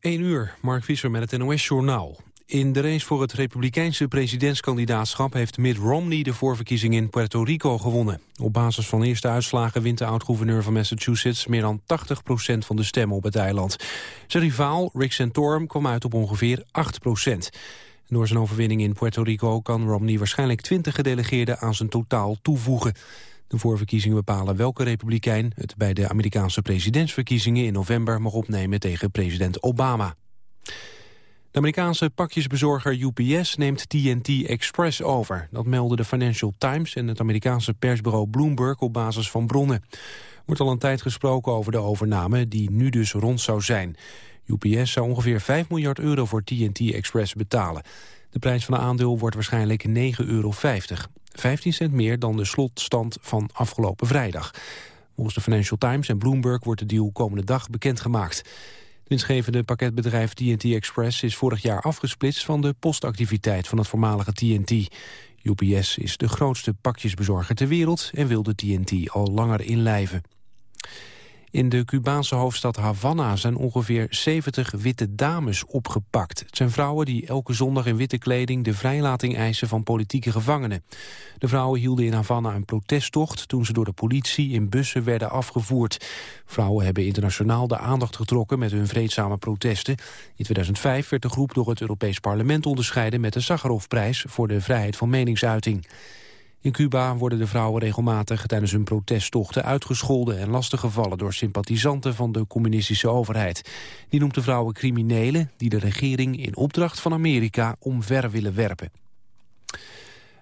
1 uur, Mark Visser met het NOS-journaal. In de race voor het republikeinse presidentskandidaatschap... heeft Mitt Romney de voorverkiezing in Puerto Rico gewonnen. Op basis van eerste uitslagen wint de oud-gouverneur van Massachusetts... meer dan 80% van de stemmen op het eiland. Zijn rivaal, Rick Santorum, kwam uit op ongeveer 8% Door zijn overwinning in Puerto Rico kan Romney waarschijnlijk 20 gedelegeerden aan zijn totaal toevoegen. De voorverkiezingen bepalen welke republikein het bij de Amerikaanse presidentsverkiezingen in november mag opnemen tegen president Obama. De Amerikaanse pakjesbezorger UPS neemt TNT Express over. Dat melden de Financial Times en het Amerikaanse persbureau Bloomberg op basis van bronnen. Er wordt al een tijd gesproken over de overname die nu dus rond zou zijn. UPS zou ongeveer 5 miljard euro voor TNT Express betalen. De prijs van de aandeel wordt waarschijnlijk 9,50 euro. 15 cent meer dan de slotstand van afgelopen vrijdag. Volgens de Financial Times en Bloomberg wordt de deal komende dag bekendgemaakt. Winstgevende pakketbedrijf TNT Express is vorig jaar afgesplitst van de postactiviteit van het voormalige TNT. UPS is de grootste pakjesbezorger ter wereld en wil de TNT al langer inlijven. In de Cubaanse hoofdstad Havana zijn ongeveer 70 witte dames opgepakt. Het zijn vrouwen die elke zondag in witte kleding de vrijlating eisen van politieke gevangenen. De vrouwen hielden in Havana een protesttocht toen ze door de politie in bussen werden afgevoerd. Vrouwen hebben internationaal de aandacht getrokken met hun vreedzame protesten. In 2005 werd de groep door het Europees Parlement onderscheiden met de Sakharovprijs voor de vrijheid van meningsuiting. In Cuba worden de vrouwen regelmatig tijdens hun protesttochten uitgescholden en lastiggevallen door sympathisanten van de communistische overheid. Die noemt de vrouwen criminelen die de regering in opdracht van Amerika omver willen werpen.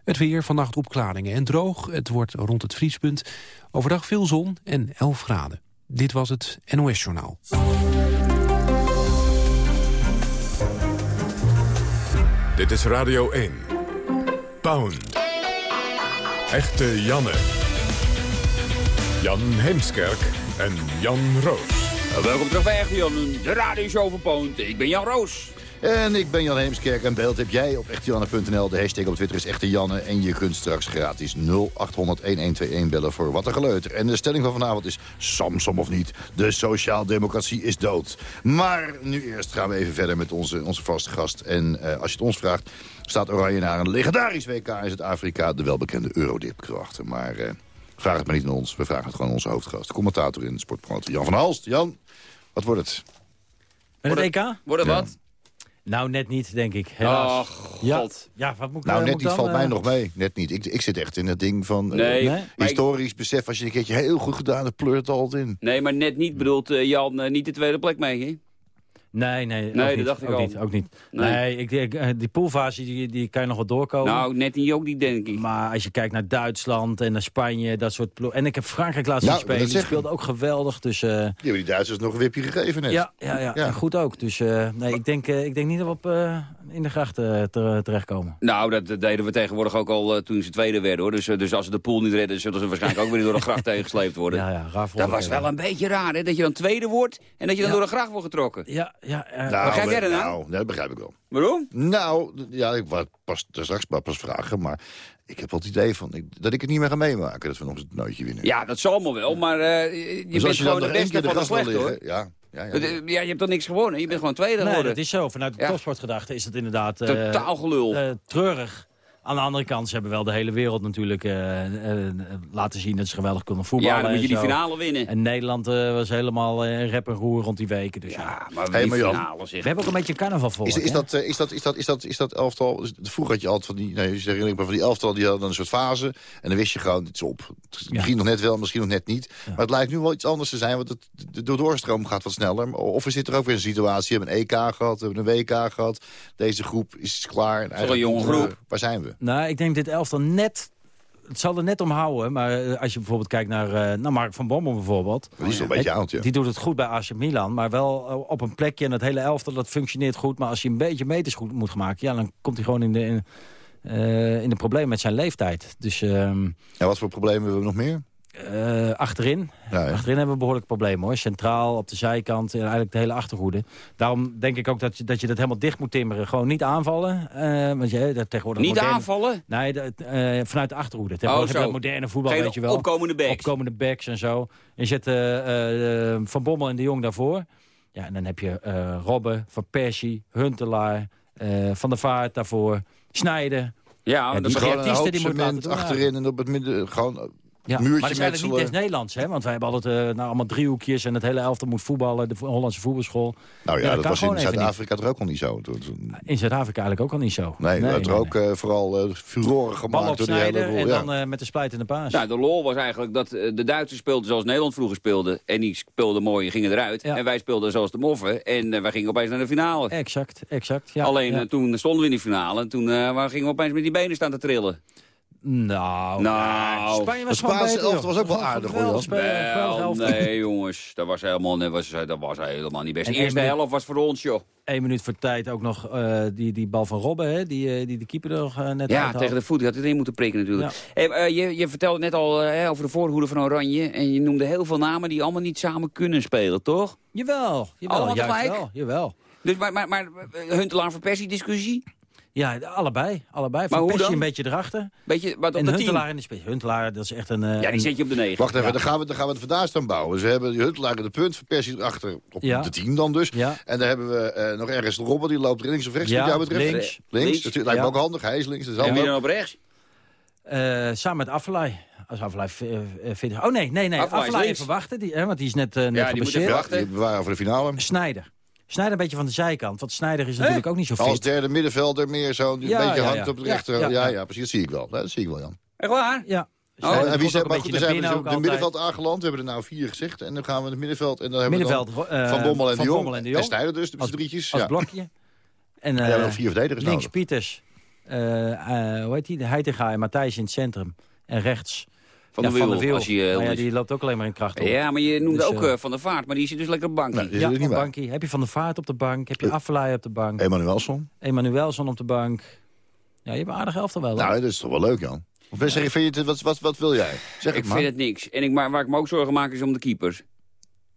Het weer, vannacht opklaringen en droog. Het wordt rond het vriespunt. Overdag veel zon en 11 graden. Dit was het NOS Journaal. Dit is Radio 1. Pound. Echte Janne. Jan Heemskerk en Jan Roos. Welkom terug bij Echte Jan, de radioshow van Poont. Ik ben Jan Roos. En ik ben Jan Heemskerk en beeld heb jij op echtejanne.nl. De hashtag op Twitter is Echte Janne. En je kunt straks gratis 0800-1121 bellen voor wat een geleuter. En de stelling van vanavond is Samsom of niet. De sociaaldemocratie is dood. Maar nu eerst gaan we even verder met onze, onze vaste gast. En uh, als je het ons vraagt, staat Oranje naar een legendarisch WK in Zuid-Afrika. De welbekende Eurodip krachten. Maar uh, vraag het maar niet aan ons. We vragen het gewoon aan onze hoofdgast. De commentator in de sportprogramma Jan van Halst. Jan, wat wordt het? Met het EK? Wordt het wat? Nou, net niet, denk ik. Helaas. Oh, ja. god. Ja, wat moet ik Nou, eh, net niet valt mij eh, nog mee. Net niet. Ik, ik zit echt in het ding van... eh, Nee, Nee? maar ik- Historisch besef, als je een keertje heel goed gedaan hebt, pleurt het altijd in. nee, maar net niet bedoelt eh, Jan niet de tweede plek mee, hè? Nee, nee, Nee, ook dat niet, dacht ik ook al. Niet, ook niet. Nee. Nee, ik, ik, eh, die poolfase die, die kan je nog wel doorkomen. Nou, net niet ook niet, denk ik. Maar als je kijkt naar Duitsland en naar Spanje, dat soort ploeg. En ik heb Frankrijk laten zien Nou, spelen. Die speelde ook geweldig. Dus eh, Die hebben die Duitsers nog een wipje gegeven net. ja, ja, ja, goed ook. Dus eh, nee, ik, denk, eh, ik denk niet dat we op, eh, in de grachten eh, ter- terechtkomen. Nou, dat, deden we tegenwoordig ook al toen ze tweede werden, hoor. Dus, dus als ze de pool niet redden, zullen ze waarschijnlijk ook weer door de gracht tegengesleept worden. Ja, ja, raar Dat was wel een beetje raar, hè? Dat je dan tweede wordt en dat je dan Ja. door de gracht wordt getrokken. Ja, ja. eh, Nou, Begrijp jij dat nou? nou, dat begrijp ik wel. Waarom? Nou, ja, ik het pas, daar straks pas pas vragen, maar ik heb wel het idee van, ik, dat ik het niet meer ga meemaken dat we nog eens een nooitje winnen. Ja, dat zal allemaal wel, maar eh, je dus bent je dan gewoon de beste van de hoor. liggen, ja, ja, ja. Ja, je hebt toch niks gewonnen? Je bent gewoon tweede Nee, geworden. dat is zo. Vanuit de Ja. topsportgedachte is het inderdaad eh, Totaal gelul. eh, treurig. Aan de andere kant, ze hebben wel de hele wereld natuurlijk eh, eh, laten zien dat ze geweldig kunnen voetballen. ja, dan moet je die zo. finale winnen. En Nederland eh, was helemaal eh, rep en roer rond die weken. Dus ja. Ja, maar Hey, die finale zeg. We hebben ook een beetje carnaval voor. Is, is, dat, is, dat, is, dat, is, dat, is dat elftal... dus Vroeger had je altijd van die... Nee, je herinner ik me van die elftal, die hadden dan een soort fase. En dan wist je gewoon, het is op. Het- Misschien nog net wel, misschien nog net niet. Maar het lijkt nu wel iets anders te zijn. Want het, de, de doorstroom gaat wat sneller. Of we zitten er ook weer in een situatie. We hebben een EK gehad, we hebben een WK gehad. Deze groep is klaar. En eigenlijk jonge groep. Waar zijn we? Nou, ik denk dit elftal net... Het zal er net om houden, maar eh, als je bijvoorbeeld kijkt naar, eh, naar Mark van Bommel bijvoorbeeld. Die is een beetje oud, ja. Die doet het goed bij AC Milan, maar wel eh, op een plekje. En dat hele elftal, dat functioneert goed. Maar als je een beetje meters goed moet maken... ja, dan komt hij gewoon in de, in, eh, in de problemen met zijn leeftijd. Dus ehm, En wat voor problemen hebben we nog meer? Eh, achterin, Ja, ja. achterin hebben we behoorlijk problemen hoor. Centraal, op de zijkant, en eigenlijk de hele achterhoede. Daarom denk ik ook dat je, dat je dat helemaal dicht moet timmeren. Gewoon niet aanvallen. eh, want je, dat tegenwoordig Niet moderne- aanvallen? Nee, dat, eh, vanuit de achterhoede. Tegenwoordig Oh, zo. dat moderne voetbal, Geen weet je wel. opkomende backs. Opkomende backs en zo. En je zet Van Bommel en de Jong daarvoor. Ja, en dan heb je eh Robben, Van Persie, Huntelaar, eh, Van der Vaart daarvoor, Snijden. Ja, die dat is begrijp Gewoon een artiesten hoop die laten doen, achterin en op het midden gewoon Ja, muurtje maar dat is eigenlijk niet metselen. des Nederlands, hè? Want wij hebben altijd eh, nou, allemaal driehoekjes en het hele elftal moet voetballen. De Hollandse voetbalschool. Nou ja, Ja, dat was in Zuid-Afrika toch ook al niet zo. In Zuid-Afrika eigenlijk ook al niet zo. Nee, dat er ook eh, vooral eh furoren gemaakt door die hele en boel. Ja. dan eh, met de splijtende paas. Nou, de lol was eigenlijk dat de Duitsers speelden zoals Nederland vroeger speelde. En die speelden mooi en gingen eruit. Ja. En wij speelden zoals de moffen. En eh, wij gingen opeens naar de finale. Exact, exact. Ja, Alleen ja. toen stonden we in die finale. En toen eh, gingen we opeens met die benen staan te trillen. Nou, Nou, Spanje was het gewoon beter, elftal was ook wel aardig, hoor, Wel, nee jongens, dat was helemaal, dat was, dat was helemaal niet best. En De eerste helft was voor ons, joh. Eén minuut voor tijd ook nog eh, die, die bal van Robben, hè, die, eh, die de keeper er nog eh, net Ja, tegen de voet. Had het in moeten prikken natuurlijk. Hey, je, je vertelde net al over de voorhoede van Oranje. En je noemde heel veel namen die allemaal niet samen kunnen spelen, toch? Jawel, jawel, Allemaal juist wel, jawel. Dus, maar, maar, maar eh, Ja, allebei. allebei. Maar Van hoe Persie dan? een beetje erachter. Beetje, wat op En de tien? Huntelaar in de spits. Huntelaar, dat is echt een... eh, Ja, die zet je op de negen. Wacht even, Ja. dan, gaan we, dan gaan we het vandaag staan bouwen. Dus we hebben die Huntelaar in de punt, Van Persie erachter op Ja. de 10 dan dus. Ja. En dan hebben we eh, nog ergens de Robben, die loopt links of rechts, Ja, wat jou betreft. links. Links, Links. dat lijkt me Ja. ook handig. Hij is links, dat is En wie dan op rechts? Eh, samen met Affelay. Als Affelay is. Oh nee, nee, nee. Affelay even wachten, die, hè, want die is net, eh net die moet even wachten. Die bewaren voor de finale. Snijder. Snijder een beetje van de zijkant. Want Snijder is natuurlijk ook niet zo Als fit. derde middenvelder meer zo'n Ja, beetje ja, hangt ja. op de Ja, rechter. Ja, ja, ja, ja. precies. Dat zie ik wel. Dat zie ik wel, Jan. Echt waar? Ja. Oh, en wie zijn, ook maar goed, dan zijn we dus op het middenveld aangeland. We hebben er nou vier gezegd. En dan gaan we het middenveld. En dan hebben Middenveld, we dan eh, Van Bommel en Van de Jong. Bommel en de En. Snijder dus, de Als- drietjes. Als Ja. blokje. En Ja, we eh, vier verdedigers links nodig. Pieters. eh, eh, hoe heet die? De Heitinga en Matthijs in het centrum. En rechts Van ja, de Wiel, Van der Wiel. als hij, eh, ja, is. die loopt ook alleen maar in kracht op. Ja, maar je noemde Dus, ook eh, eh, Van der Vaart, maar die zit dus lekker op de bankje. Nee, die ja, op bankie. Heb je Van der Vaart op de bank? Heb je. Affelay op de bank? Emanuelson. Emanuelson op de bank? Ja, je hebt een aardig elftal wel. hoor. Nou, dat is toch wel leuk, Jan. Of ben je, vind je het, wat, wat, wat wil jij? Zeg Ik het maar. vind het niks. En ik, maar waar ik me ook zorgen maak is om de keepers.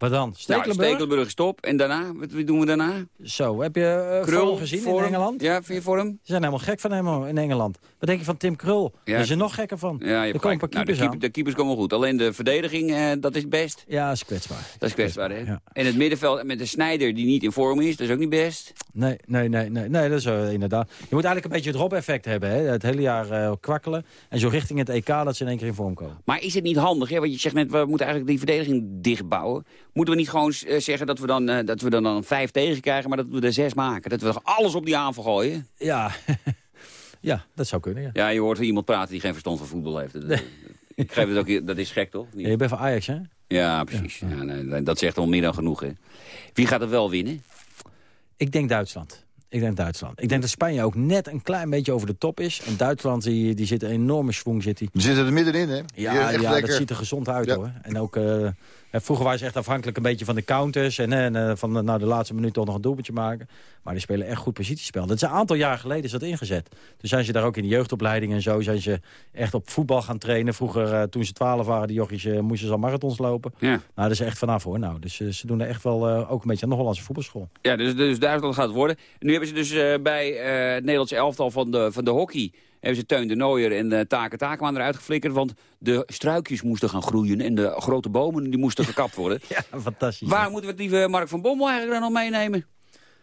Wat dan? Nou, Stekelenburg? Stekelenburg stop. En daarna? Wat doen we daarna? Zo, heb je uh, Krul gezien Vorm? in Engeland? Ja, vind je voor hem? Ze zijn helemaal gek van hem in Engeland. Wat denk je van Tim Krul? Ja. Daar is er nog gekker van. Ja, je er komen Nou, de, keepers keeper- aan. de keepers komen goed. Alleen de verdediging, eh, dat is best. Ja, is kwetsbaar. Dat is kwetsbaar, hè? Ja. En het middenveld met de Snijder die niet in vorm is, dat is ook niet best. Nee, nee, nee, nee, nee dat is eh, inderdaad. Je moet eigenlijk een beetje het Rob-effect hebben. Hè? Het hele jaar eh, kwakkelen. En zo richting het EK dat ze in één keer in vorm komen. Maar is het niet handig, hè? Want je zegt net, we moeten eigenlijk die verdediging dichtbouwen. Moeten we niet gewoon eh, zeggen dat we, dan, eh, dat we dan, dan vijf tegen krijgen, maar dat we er zes maken? Dat we alles op die aanval gooien? Ja, ja dat zou kunnen, ja. Ja, je hoort er iemand praten die geen verstand van voetbal heeft. Dat, Ik geef het ook, dat is gek, toch? Ja, Je bent van Ajax, hè? Ja, precies. Ja, nee, dat zegt al meer dan genoeg, hè? Wie gaat er wel winnen? Ik denk Duitsland. Ik denk Duitsland. Ik denk dat Spanje ook net een klein beetje over de top is. En Duitsland, die, die zit een enorme schwung. Zit die. We zitten er middenin, hè? Ja, ja lekker. dat ziet er gezond uit Ja. hoor. En ook, eh, vroeger waren ze echt afhankelijk een beetje van de counters. En, en eh, van eh, nou, de laatste minuut toch nog een doelpuntje maken. Maar die spelen echt goed positiespel. Dat is een aantal jaar geleden is dat ingezet. Toen zijn ze daar ook in de jeugdopleiding en zo. Zijn ze echt op voetbal gaan trainen. Vroeger, eh, toen ze 12 waren, die jochies, eh, moesten ze al marathons lopen. Ja, Nou, dat is echt vanaf hoor. Nou, dus eh, ze doen er echt wel eh, ook een beetje aan de Hollandse voetbalschool. ja dus, dus Duitsland gaat het worden. Nu hebben ze dus eh, bij eh, het Nederlandse elftal van de, van de hockey... hebben ze Teun de Nooier en uh, Taken Takeman eruit geflikkerd... want de struikjes moesten gaan groeien en de grote bomen die moesten gekapt worden. Ja, fantastisch. Waar moeten we die Mark van Bommel eigenlijk dan nog meenemen?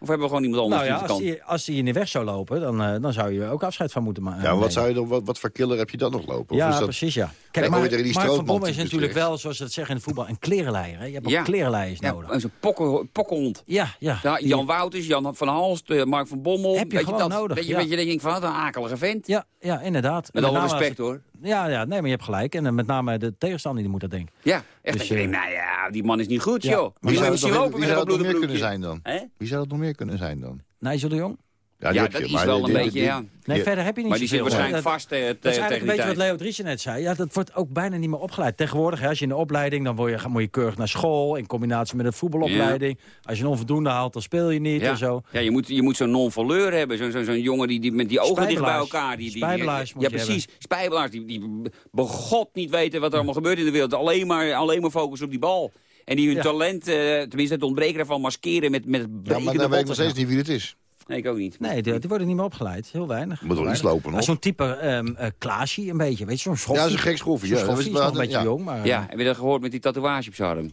Of hebben we gewoon iemand anders Nou ja, die als kan? die, als die in de weg zou lopen, dan, eh, dan zou je ook afscheid van moeten maken. Ja, wat, zou je dan, wat, wat voor killer heb je dan nog lopen? Of Ja, is dat... precies, ja. Kijk, maar die Mark van Bommel is natuurlijk wel, zoals ze dat zeggen in het voetbal, een klerenleier. Hè? Je hebt Ja. ook klerenleiers Ja, nodig. een pokken, pokkenhond. Ja, ja. Ja, Die- Jan Wouters, Jan van Halst, eh, Mark van Bommel. Heb je weet gewoon dat, nodig, Weet je, ja. weet je, denk ik van, wat een akelige vent. ja, ja, inderdaad. Met alle respect, het- hoor. Ja, ja, nee, maar je hebt gelijk. En eh, met name de tegenstander die moet dat denken. Ja, echt Dus, dat je eh, denkt, nou ja, die man is niet goed, Ja. joh. Wie Wie zou het nog, meer kunnen zijn dan? Hè? Wie zou het nog meer kunnen zijn dan? Nigel de Jong? Ja, dat je, is maar wel die- een die- beetje, die- ja. Nee, verder heb je niet Maar die zit waarschijnlijk Dat- vast eh, Dat is tegen eigenlijk een beetje wat. Leo Driesen net zei. Ja, dat wordt ook bijna niet meer opgeleid. Tegenwoordig, hè, als je in de opleiding... dan word je, moet je keurig naar school... in combinatie met een voetbalopleiding. Als je een onvoldoende haalt, dan speel je niet Ja, en zo. ja je moet, je moet zo'n non-valeur hebben. Zo'n zo, zo'n jongen die, die met die ogen dicht bij elkaar. Die, die, die- Spijbelaars moet ja, precies. Spijbelaars. Die, die begot niet weten wat er allemaal gebeurt in de wereld. Alleen maar, alleen maar focussen op die bal. En die hun Ja. talent, eh, tenminste het ontbreken daarvan, maskeren met, met Ja, maar dan weet ik nog steeds niet wie het is. Nee, ik ook niet. Nee, die, die worden niet meer opgeleid. Heel weinig. Moet wel iets lopen nog. Zo'n type ehm eh Klaasje een beetje. Weet je, zo'n schoffie. Ja, dat is een gek schroefje. Zo'n Ja, dat schoffie is is nog een beetje ja. jong, maar... Ja, heb je dat gehoord met die tatoeage op zijn arm?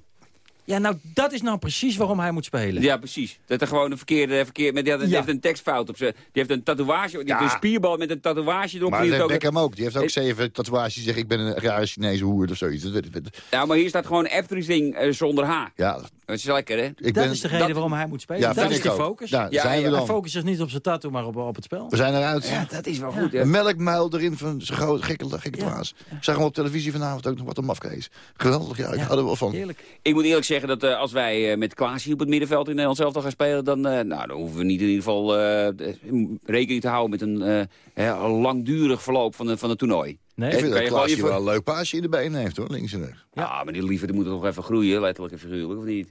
Ja, nou, dat is nou precies waarom hij moet spelen. Ja, precies. Dat er gewoon een verkeerde... verkeerde met, die, had- die Ja. heeft een tekstfout op zijn... Die heeft een tatoeage... Die heeft een spierbal met een tatoeage erop. Maar die heeft ook, Beckham ook. Die heeft ook zeven tatoeages die zeggen... ik ben een rare Chinese hoer of zoiets. Dat weet- weet- ja, maar hier staat gewoon everything eh, zonder H. Ja, Dat is lekker, hè? ik dat ben... is de reden dat- waarom hij moet spelen. Ja, dat is de focus. Ja, Ja, zijn ja, we Hij dan. focust zich niet op zijn tattoo, maar op, op het spel. We zijn eruit. Ja, dat is wel goed, hè? Een melkmuil erin van zijn grote gekke, gekke. Ik zag hem op televisie vanavond ook nog wat een mafkees. Geweldig, ja, ik Ja. hou er wel van. Heerlijk. Ik moet eerlijk zeggen dat eh, als wij eh, met Klaas hier op het middenveld in Nederland zelf gaan spelen... Dan, eh, nou, dan hoeven we niet in ieder geval eh, rekening te houden met een, eh, langdurig verloop van, de, van het toernooi. Nee, Ik vind kan dat Klaasje je wel een leuk paasje in de benen heeft, hoor, links en rechts. Ja, maar die liever die moet toch even groeien, letterlijk en figuurlijk, of niet?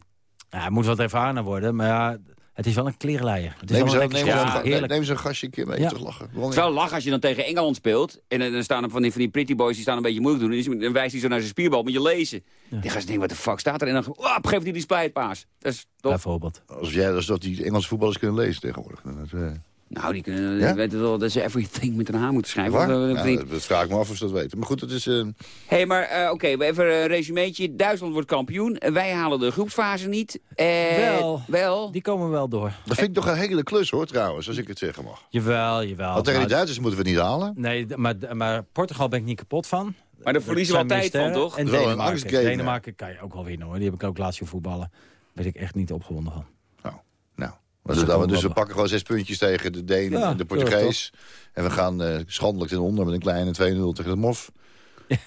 Ja, hij moet wat ervaren worden, maar ja, het is wel een kleerleier. Het is Neem wel ze een neem lekker ze schot. een ga- heerlijk. neem ze een gastje een keer mee Ja. te lachen. Het is wel lachen als je dan tegen Engeland speelt. En dan staan er van die, van die pretty boys die staan een beetje moeilijk doen. En dan wijst hij zo naar zijn spierbal, moet je lezen. Die gast denkt, wat de fuck staat er? En dan op, geeft hij die splijtpaas. Dat is toch... Bijvoorbeeld. Als jij als dat die Engelse voetballers kunnen lezen tegenwoordig. Dat, eh, Nou, die kunnen, Ja? die weten wel dat ze everything met een H moeten schrijven. Of, eh, dat, dat vraag ik me af of ze dat weten. Maar goed, het is... eh, Hé, maar eh, oké, even een resumeetje. Duitsland wordt kampioen. Wij halen de groepsfase niet. Wel. Wel. Die komen wel door. dat vind ik toch een hele klus, hoor, trouwens, als ik het zeggen mag. Jawel, jawel. Want tegen die Duitsers moeten we het niet halen. Nee, maar, maar Portugal ben ik niet kapot van. Maar daar verliezen we meer van, toch? En Denemarken. Denemarken kan je ook wel winnen, hoor. Die heb ik ook laatst voetballen. Weet ik echt niet opgewonden van. Dat Dus, gewoon dus we pakken gewoon zes puntjes tegen de Denen Ja, en de Portugees. En we gaan eh, schandelijk ten onder met een kleine 2-0 tegen de MOF.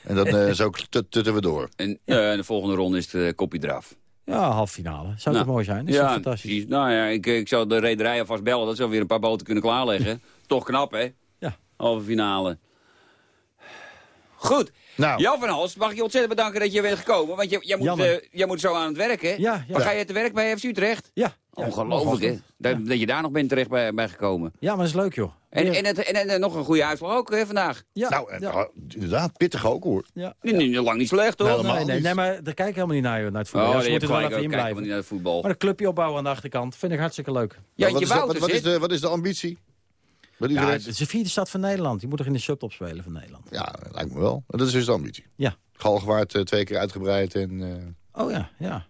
En dan eh, zo tut- tutten we door. En eh, de volgende ronde is het eh, kopje eraf. Ja, half finale. Zou Nou, toch mooi zijn? Is ja, fantastisch? precies. Nou ja, ik, ik zou de rederij alvast bellen dat ze alweer een paar boten kunnen klaarleggen. Toch knap, hè? Ja. Halve finale. Goed. Nou. Jan van Hals, mag ik je ontzettend bedanken dat je bent gekomen. Want jij, moet, eh, jij moet zo aan het werk, hè? Ja, ja. Waar ga je te werk bij FC Utrecht? Ja. ja. Ongelooflijk, hè? Ja. Dat, dat je daar nog bent terecht bij, bij gekomen. Ja, maar dat is leuk, joh. En, Ja. en, het, en, en, nog een goede uitslag ook, hè, vandaag. ja. Nou, en, ja. ah, inderdaad, pittig ook hoor. ja. Niet, niet- lang niet slecht? Nou, helemaal Nee, nee, niet. nee, maar daar kijk ik helemaal niet naar, joh, naar het voetbal. Oh, Ja, ze moeten er wel even in niet blijven. naar het voetbal. Maar een clubje opbouwen aan de achterkant vind ik hartstikke leuk. Maar Jantje wat, is wat, is de, wat is de ambitie? Ja, het is de vierde stad van Nederland. Die moet toch in de subtop spelen van Nederland. Ja, lijkt me wel. Dat is dus de ambitie. Ja. Galgenwaard eh, twee keer uitgebreid en... eh, Oh ja, ja.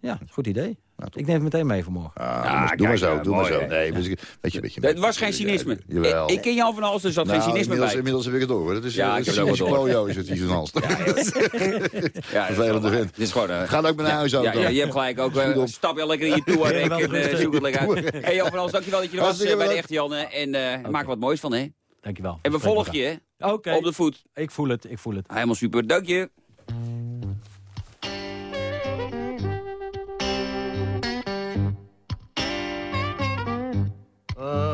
Ja, goed idee. Nou. Ik neem het meteen mee vanmorgen. Ah, Ja, doe maar, zo, doe maar zo. Nee, weet je, weet je, weet je, Het was geen cynisme. Jawel. Ik, ik ken Jan van Hals, dus zat nou, geen cynisme inmiddels, bij. inmiddels heb ik het door. hoor. Dat is, Ja, ik dat heb is het ook wel door. Is het hier van Hals. Ja, dat Vervelende wel vent. Het is gewoon... eh, Ga ook maar naar huis ook ja, dan. ja, je hebt gelijk ook. eh, stap je lekker in je toe Ja, wel en eh, zoek het lekker uit. Hey Jan van dankjewel dat je er was bij de echte Janne. En eh, maak er wat moois van, hè. Dankjewel. En we volgen je, hè. Op de voet. ik voel het, ik voel het. Helemaal super. Dank je. Uh...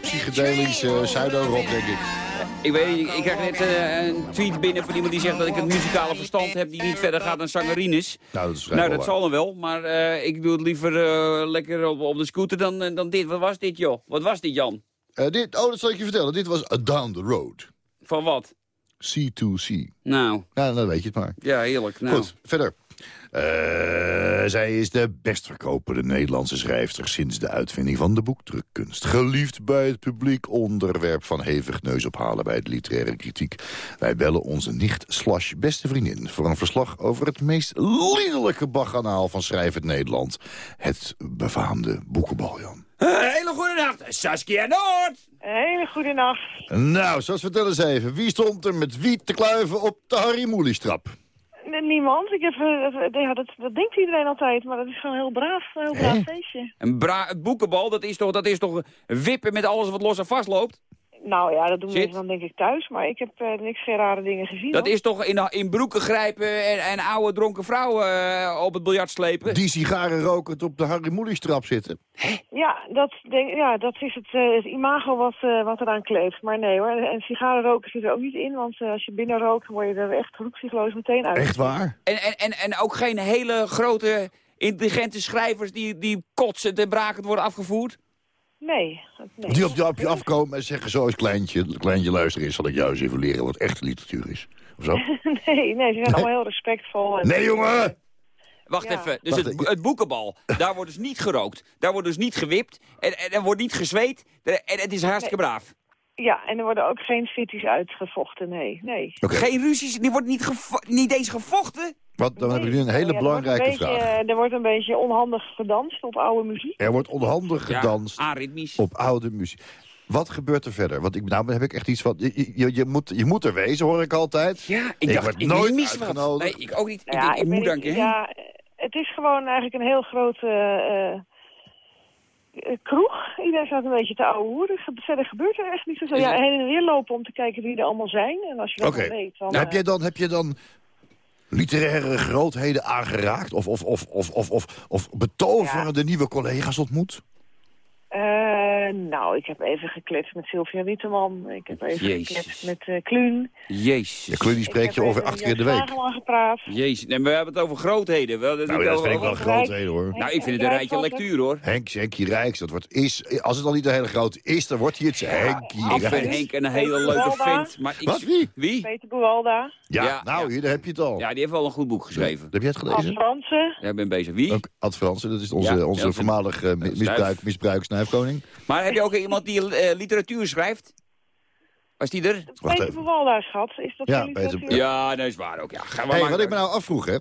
psychedelisch uh, pseudo-rock, denk ik. Ik weet ik krijg net eh, een tweet binnen van iemand die zegt dat ik het muzikale verstand heb die niet verder gaat dan zangerines. Nou, dat is Nou, dat zal dan wel, maar eh, ik doe het liever eh, lekker op, op de scooter dan, eh, dan dit. Wat was dit, joh? Wat was dit, Jan? Eh, dit, oh, dat zal ik je vertellen. Dit was A Down the Road. Van wat? C2C. Nou, Nou, dan weet je het maar. ja, heerlijk. Nou. Goed, verder. Eh, zij is de best verkopende Nederlandse schrijfster sinds de uitvinding van de boekdrukkunst. Geliefd bij het publiek, onderwerp van hevig neusophalen bij de literaire kritiek. Wij bellen onze nicht slash beste vriendin voor een verslag over het meest liederlijke baganaal van schrijvend Nederland. Het befaamde boekenbal, Jan. Een hele goede nacht, Saskia Noord! Een hele goede nacht. Nou, zoals vertel eens even. Wie stond er met wie te kluiven op de Harry Moeliestrap? Niemand. Ik heb, eh, ja, dat, dat denkt iedereen altijd, maar dat is gewoon een heel braaf, een heel braaf feestje. Een bra het boekenbal, dat is, toch, dat is toch wippen met alles wat los en vast loopt? Nou ja, dat doen Zit. mensen dan denk ik thuis, maar ik heb eh, niks geen rare dingen gezien. Dat hoor. is toch in, in broeken grijpen en, en oude dronken vrouwen eh, op het biljart slepen? Die sigaren rokend op de Harry Moeliestrap zitten. Ja, dat, denk, ja, dat is het, eh, het imago wat, eh, wat eraan kleeft. Maar nee hoor, en sigarenroken zit er ook niet in, want eh, als je binnen rookt, word je er echt groepspsycholoos meteen uit. Echt waar? En, en, en, en ook geen hele grote, intelligente schrijvers die, die kotsend en brakend worden afgevoerd? Nee. nee. Die op je, op je afkomen en zeggen zo eens kleintje, kleintje luister eens, zal ik jou eens even leren wat echte literatuur is. Of zo? nee, nee, ze zijn allemaal heel respectvol. En, Nee jongen! Wacht Ja. even, dus Wacht, het, het boekenbal, daar wordt dus niet gerookt. Daar wordt dus niet gewipt en, en er wordt niet gezweet. En het is hartstikke braaf. Ja, en er worden ook geen fitties uitgevochten, nee. nee. Geen ruzies, die wordt niet, niet eens gevochten. Wat, dan heb ik nu een Nee, hele ja, belangrijke er een beetje, vraag. eh, Er wordt een beetje onhandig gedanst op oude muziek. Er wordt onhandig Ja, gedanst aritmisch. op oude muziek. Wat gebeurt er verder? Want ik, nou heb ik echt iets van... Je, je, je, moet, je moet er wezen, hoor ik altijd. Ja, ik, Ik dacht, word ik nooit mis wat. Nee, ik ook niet. Nou ik ja, denk, ik moet danken. hè? Ja, het is gewoon eigenlijk een heel grote eh, eh, kroeg. Iedereen staat een beetje te ouwe hoeren. Verder gebeurt er echt niet zoveel. Is Ja, heen en weer lopen om te kijken wie er allemaal zijn. En als je dat dan weet, dan... Nou, heb, jij dan, heb je dan literaire grootheden aangeraakt? Of, of, of, of, of, of, betoverende nieuwe collega's ontmoet? Eh, nou, ik heb even gekletst met Sylvia Witteman. Ik heb even Jezus. gekletst met eh Kluun. Jezus. Ja, Cluny Ik spreek je over acht keer in de week. Slagerman gepraat. Jezus. Nee, maar we hebben het over grootheden. We Nou, dat vind ik wel over- grootheden, hoor. Nou, ik vind het een rijtje lectuur, hoor. Henk, Henkie Rijks, dat wordt, is, als het al niet een hele grote is, dan wordt hij het Henkie Ik vind Rijks. Henk een hele leuke vent. Maar ik... Wat, wie? Wie? Peter Buwalda. Ja, Ja, nou, ja. hier, daar heb je het al. Ja, die heeft wel een goed boek geschreven. Heb jij het Ad gelezen? Fransen. Ja, ik ben bezig. Wie? Ook Ad Fransen, dat is onze, Ja, onze ja, voormalige eh, snuifkoning. Maar heb je ook iemand die eh, literatuur schrijft? Was die er? Peter even. Buwalda, schat. Is dat Ja, Peter-? Ja, dat is waar ook. Ja. Ga, Hey, wat ik me nou afvroeg, hè.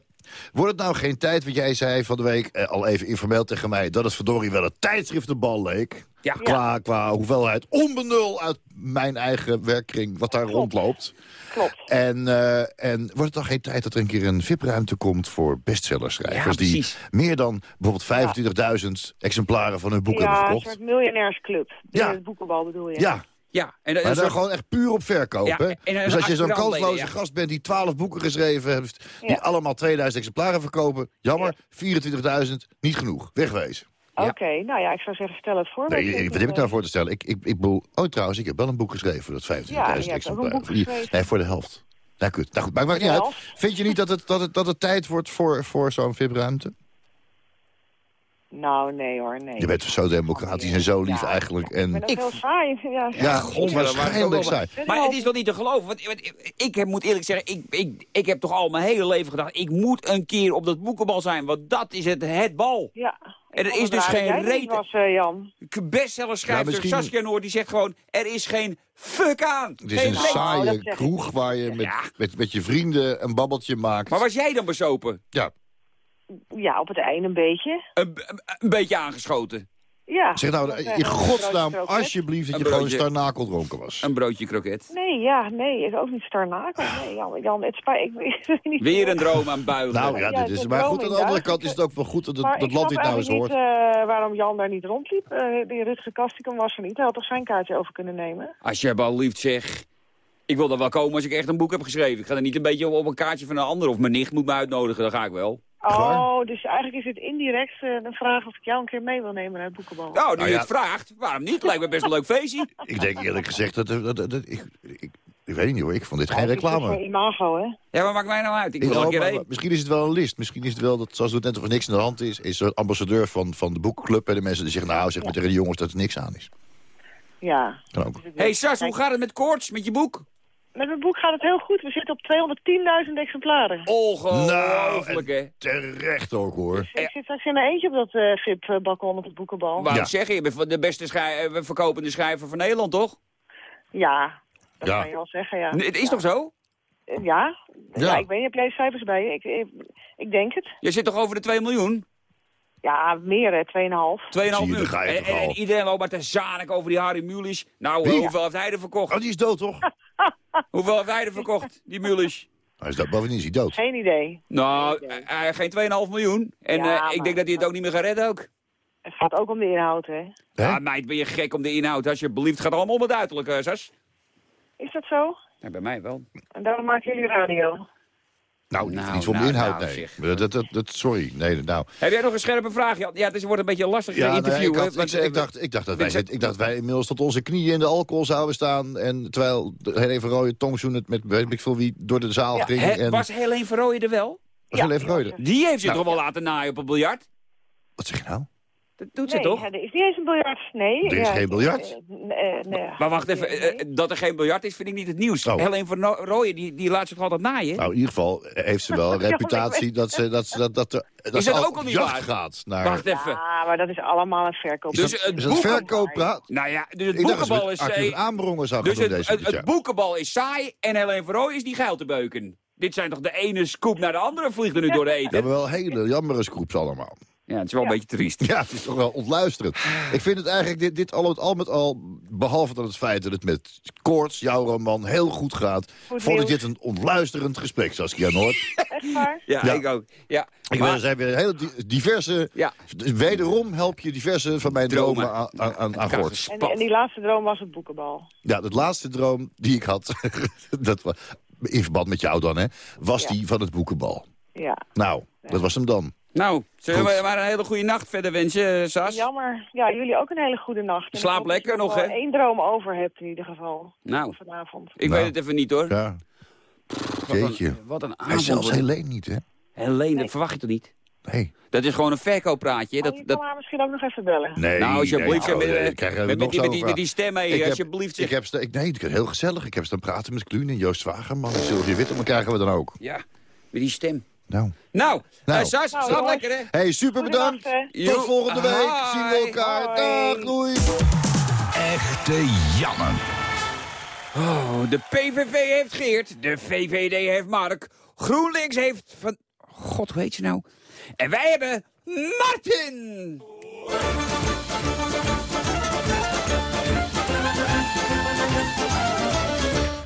Wordt het nou geen tijd, wat jij zei van de week, eh, al even informeel tegen mij... dat het verdorie wel een tijdschriftenbal leek? Ja. Qua, qua hoeveelheid onbenul uit mijn eigen werkkring wat daar Klopt. rondloopt. Klopt. En, eh, en wordt het dan geen tijd dat er een keer een VIP-ruimte komt voor bestsellerschrijvers... Ja, die meer dan bijvoorbeeld 25.000 exemplaren van hun boek hebben Ja, een verkocht? soort miljonairsclub. De Ja. boekenbal bedoel je? Ja, Ja, en dat maar is dan soort- gewoon echt puur op verkoop, Ja, hè? en- en een Dus als je zo'n kansloze ja. gast bent die 12 boeken geschreven heeft... die Ja. allemaal 2000 exemplaren verkopen... jammer, 24.000, niet genoeg. Wegwezen. Ja. Oké, nou ja, ik zou zeggen, stel het voor. Nee, wat heb ik nou voor te stellen? Ik, ik, ik bedoel... Oh, trouwens, ik heb wel een boek geschreven voor dat 25.000 Ja, je hebt ook een exemplaren. Nee, voor de helft. Nou, goed. Nou, goed, maar maakt niet uit. Vind je niet dat het, dat het, dat het tijd wordt voor, voor zo'n VIP-ruimte? Nou, nee hoor, nee. Je bent zo democratisch en zo lief Ja, eigenlijk. Ik ben En ook heel saai. Ja, ja, onwaarschijnlijk saai. Maar het is wel niet te geloven. Want, want ik heb, moet eerlijk zeggen, ik, ik, ik heb toch al mijn hele leven gedacht... ik moet een keer op dat boekenbal zijn, want dat is het, het bal. Ja. En er is dus geen er reet- was, eh, Jan. Bestseller schrijver misschien- Saskia Noord, die zegt gewoon... er is geen fuck aan. Het is Geen een saaie kroeg waar je met, Ja. met, met je vrienden een babbeltje maakt. Maar was jij dan bezopen? Ja, Ja, op het einde een beetje. Een, beetje aangeschoten. Ja. zeg nou in godsnaam alsjeblieft dat Een je gewoon starnakel dronken was. Een broodje kroket. Nee, ja, nee, ook niet starnakel. Nee, Jan, Jan het spijt ik weet niet. Weer een droom aan buigen. Nou ja, Ja, dit is, maar goed, aan de andere kant is het ook wel goed dat, dat ik land dit nou eens hoort. niet eh, waarom Jan daar niet rondliep. Eh die Rutger Kastikum was er niet. Hij had toch zijn kaartje over kunnen nemen? Als je wel lief zegt... Ik wil er wel komen als ik echt een boek heb geschreven. Ik ga er niet een beetje op, op een kaartje van een ander. Of mijn nicht moet me uitnodigen, dan ga ik wel. Oh, dus eigenlijk is het indirect eh, een vraag of ik jou een keer mee wil nemen naar het boekenbal. Nou, nu Nou je het vraagt, waarom niet? Lijkt me best een leuk feestje. Ik denk eerlijk gezegd dat... dat, dat, dat- ik, ik, ik weet niet hoor, ik vond dit Ja, geen het is reclame. imago, hè? Ja, maar maakt mij nou uit. Ik wil er een keer maar- heen. maar misschien is het wel een list. Misschien is het wel, dat, zoals het net of er niks aan de hand is... is er ambassadeur van, van de boekclub en de mensen die zeggen... nou, zeg maar tegen de jongens dat er niks aan is. Ja. Kan ook. Dus hey Sas, hoe gaat het met koorts, met je boek? Met mijn boek gaat het heel goed. We zitten op 210.000 exemplaren. Ongelooflijk, hè? Terecht ook hoor. Dus ik zit straks in mijn eentje op dat eh VIP-balkon op het boekenbal. Waarom Ja. zeg je? Je bent de beste eh, verkopende schrijver van Nederland, toch? Ja, dat Ja. kan je wel zeggen, ja. Nee, Het is ja. toch zo? Eh, Ja. Ja. ja. ik weet niet, heb jij cijfers bij je? Ik, ik, ik denk het. Je zit toch over de 2 miljoen? Ja, meer hè, 2,5. 2,5 Zie je, miljoen. daar ga je En, iedereen loopt maar te zanik over die Harry Mulisch. Nou, Wie? eh, hoeveel heeft hij er verkocht? Oh, die is dood toch? Hoeveel heeft hij er verkocht, die Mulisch? Hij is dood. Bovendien is hij dood. Geen idee. Nou, Geen eh, hij geen 2,5 miljoen. En Ja, eh, ik maar- denk dat hij het ook niet meer gaat redden ook. Het gaat ook om de inhoud, hè. Ja, meid, ben je gek om de inhoud. Alsjeblieft, het gaat allemaal om het uiterlijk, eh, Sas. Is dat zo? Ja, bij mij wel. En daarom maken jullie radio. Nou, niet, Nou, de nou, inhoud, nou, nee. Dat, dat, dat, dat- sorry, nee, nou. Heb jij nog een scherpe vraag? Ja, ja het is, wordt een beetje lastig Ja, interview. ik, hè, had- want, ik, ik dacht, ik, dacht dat wij, ik dacht wij inmiddels tot onze knieën in de alcohol zouden staan. En terwijl even rode tongzoen het met weet ik veel wie door de zaal Ja, ging. Hè, en, was Helene Verrooyen er wel? was rode. Die heeft zich Nou, toch wel laten naaien op een biljart? Wat zeg je nou? Dat doet ze Nee, toch? er is niet eens een biljart. Nee. Er is geen biljart? eh. Maar wacht even, eh, eh, dat er geen biljart is, vind ik niet het nieuws. Oh. Helene Verrooyen, die, die laat zich altijd naaien. Nou, in ieder geval heeft ze wel een reputatie dat ze dat, ze, dat, dat, er- dat Is dat ook al niet jacht waar? gaat naar... Wacht even. Ja, maar dat is allemaal een verkoop. Dus het is dat verkooppraat? Nou ja, dus het boekenbal we is... Van Dus het, deze het, dit het jaar. boekenbal is saai en Helene Verrooyen is die geil te beuken. Dit zijn toch de ene scoop naar de andere vliegt er nu door de We eten? hebben wel hele jammere scoops allemaal. Ja, het is wel een beetje triest. Ja, het is toch wel ontluisterend. Ik vind het eigenlijk, dit, dit al, met al met al, behalve dat het feit dat het met Koorts, jouw roman, heel goed gaat, Goed vond ik dit een ontluisterend gesprek, Saskia Noord. Echt waar? Ja, Ja. ik ook. Ja. Ik Maar- wil zijn weer hele di- diverse, Ja. wederom help je diverse van mijn dromen, Dromen. aan, aan, aan, Gort. En, die- en die laatste droom was het boekenbal. Ja, de laatste droom die ik had, dat was, in verband met jou dan, hè, was Ja. die van het boekenbal. Ja. Nou, dat was hem dan. Nou, zullen Goed. we maar een hele goede nacht verder wensen, eh, Sas? Jammer. Ja, jullie ook een hele goede nacht. En Slaap lekker je nog, hè? één droom over hebt in ieder geval. Nou, Vanavond. ik Nou. weet het even niet hoor. Ja, Wat een-. Wat een En avond. zelfs. Helene niet, hè? Helene, dat verwacht je toch niet? Nee. Dat is gewoon een verkooppraatje. hè? Dat, Dat, je kan haar misschien ook nog even bellen. Nee, nou, alsjeblieft, nee, met, nou, met, eh, krijgen we met, nog met die, met, die, met die stem mee, Ik heb- alsjeblieft. Ik heb, nee, ik heb heel gezellig. Ik heb staan praten met Kluun en Joost Zwagerman. en Sylvia Witteman krijgen we dan ook. Ja, met die stem. Nou. Nou, Nou. eh, Sas, Nou, slaap lekker hè? Hey, super bedankt. Tot volgende week. Zien we elkaar. Hoi. Dag, doei. Echte Janne. Oh, de PVV heeft Geert, de VVD heeft Mark, GroenLinks heeft van... God, hoe heet ze nou? En wij hebben Martin!